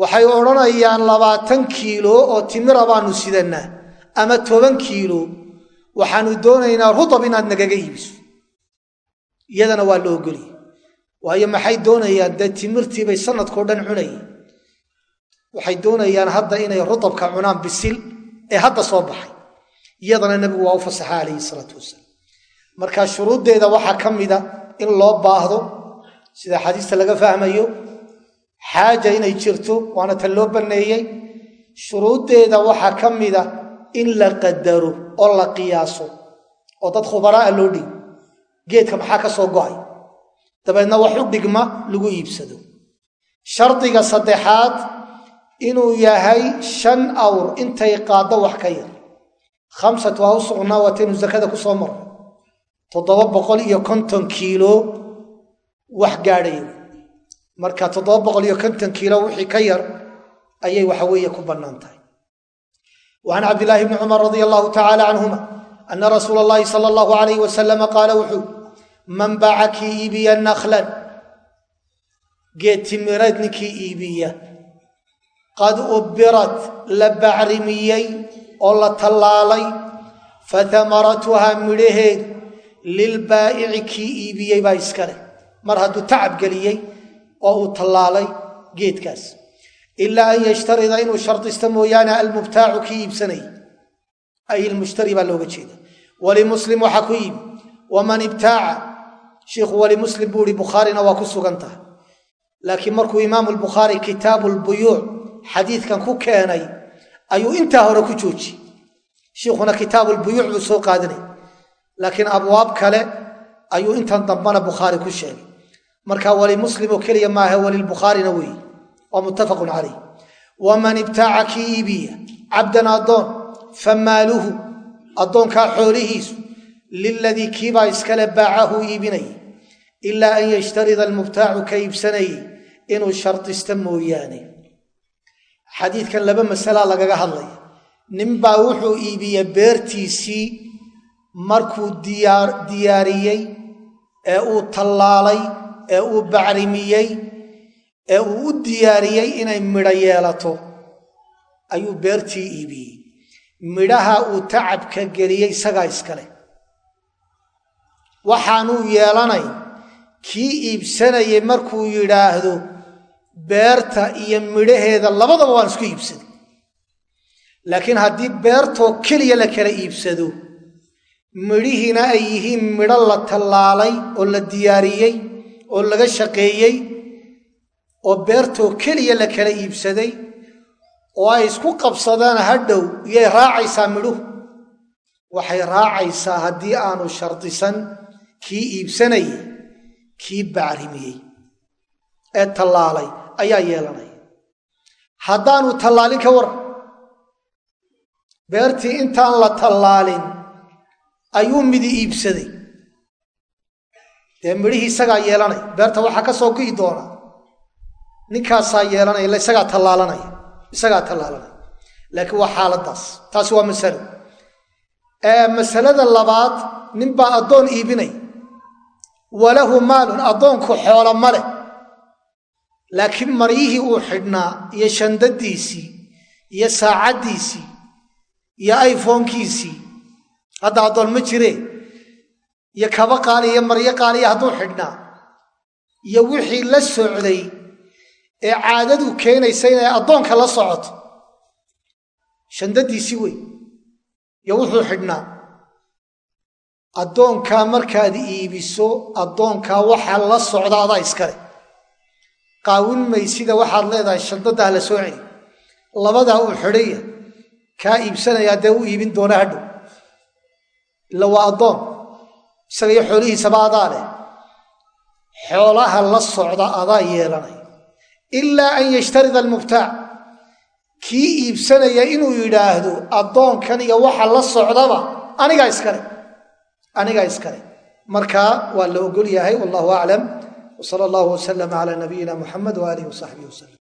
Waxay odhanayaan labaatan kiilo oo timira baanu sidannaa ama toban kiilo. Waxaanu doonaynaa rutab inaad nagaga iibiso. Iyadana waa la ogoliyey waayo maxay doonayaan? Dee timirtiibay sanadkao dhan cunayeen waxay doonayaan hadda inay rutabka cunaan bisil ee hadda soo baxay. Iyadana nebigu waa u fasaxa calayhi salaatu wasalaam. Marka shuruuddeeda waxaa ka mida in loo baahdo sida xadiista laga fahmayo xaaja inay jirto waana tan loo banneeyey shuruuddeeda waxaa ka mida in la qadaro oo la qiyaaso oo dad khubaraa'a loo dhigo. Geedka maxaa ka soo go'ay dabeedna wax u dhigma lagu iibsado. Shardiga saddexaad inuu yahay shan awr intay qaaddo wax ka yar. Khamsatu ha u sugnaa waataynu zakada ku soo marno toddoba boqol iyo konton kiilo wax gaadhaya marka toddoba boqol iyo konton kiilo wixii ka yar ayay waxa weeye ku bannaan tahay. Wa can cabdillaahi bni cumar radia allahu tacaala canhuma ana rasuula allahi sala allahu alayh wasalama qaala wuxuu man baaca kii iibiya nakhlan. Geed timireed ninkii iibiya. Qad ubbirat la bacrimiyey oo la tallaalay. Fatamaratuhaa midhaheed lilbaa'ici kii iibiyey baa iska leh mar hadduu tacab geliyey oo uu tallaalay geedkaas. Ilaa an yashtarida inuu shardista mooyaane almubtaacu kii iibsanayay ay ilmushtari baa looga jeeda. Walimuslim waxaa ku yimi waman ibtaaca shiikhu walimuslim buu ihi bukhaarina waa ku sugan tahay laakiin markuu imaamu lbukhaari kitaabu lbuyuuc xadiidkan ku keenay ayuu intaa hore ku joojiyey shiikhuna kitaabu lbuyuuc buu soo qaadanay laakiin abwaab kale ayuu intan dambana bukhaari ku sheegay. Marka walimuslim oo keliya maaha walilbukhaarina weeye waa muttafaqun calayh. Waman ibtaaca kii iibiya cabdan addoon famaaluhu addoonkaa xoolihiisu liladii kiibaa iskale baacahu iibinaya ilaa an yashtarida almubtaacu ka iibsanayay inuu shardista mooyaane xadiidkan laba masalaa lagaga hadlaya ninbaa wuxuu iibiye beertiisii markuu diyaariyey ee uu tallaalay ee uu bacrimiyey ee uu u diyaariyey inay midho yeelato ayuu beertii iibiyey midhaha uu tacabka geliyey isagaa iskale waxaanuu yeelanayn kii iibsanayay markuu yidhaahdo beerta iyo midhaheeda labadaba waan isku iibsaday. Laakiin haddii beertoo keliya la kala iibsado midhihiina ay yihiin midho la tallaalay oo la diyaariyey oo laga shaqeeyey oo beertoo keliya la kala iibsaday oo ay isku qabsadaan hadhow iyay raacaysaa midhuhu. Waxay raacaysaa haddii aanu shardisan kii iibsanayay kii bacrimiyey ee tallaalay ayaa yeelanaya haddaanu tallaalin ka waran beertii intaan la tallaalin ayuu midi iibsaday. Dee midhihii isagaa yeelanaya beerta waxaa ka soo gi'i doona. Ninkaasaa yeelanaya ila isagaa tallaalanaya isagaa tallaalanaya laakiin waa xaaladdaas taasi waa masalo masalada labaad ninbaa addoon iibinay walahu maalun addoonku xoolo ma leh. Laakiin maryihii uu xidhnaa iyo shandadiisii iyo saacaddiisii iyo iphonkiisii hadda addoon ma jiree iyo kaba qaali iyo maryo qaaliya hadduu xidhnaa iyo wixii la socday ee caadadu keenaysa inay addoonka la socoto. Shandadiisii wey iyo wuxuu xidhnaa addoonkaa markaad iibiso addoonkaa waxaa la socda adaa iskale qaawin maysida waxaad leedahay shandaddaa la soo celi labadaa uu xidhaya kaa iibsanayaa dee u iibin doona hadhow ila waa addoon isaga iyo xoolihiisaba adaa leh. Xoolaha la socda adaa yeelanaya. Ilaa an yashtarida almubtaac. Kii iibsanaya inuu yidhaahdo addoonkan iyo waxa la socdaba anigaa iskale anigaa iskale. Markaa waa la ogol yahay wallahu aclam wsala allahu waslama cala nabiyina muxamed waaalihi wasaxbihi wasalam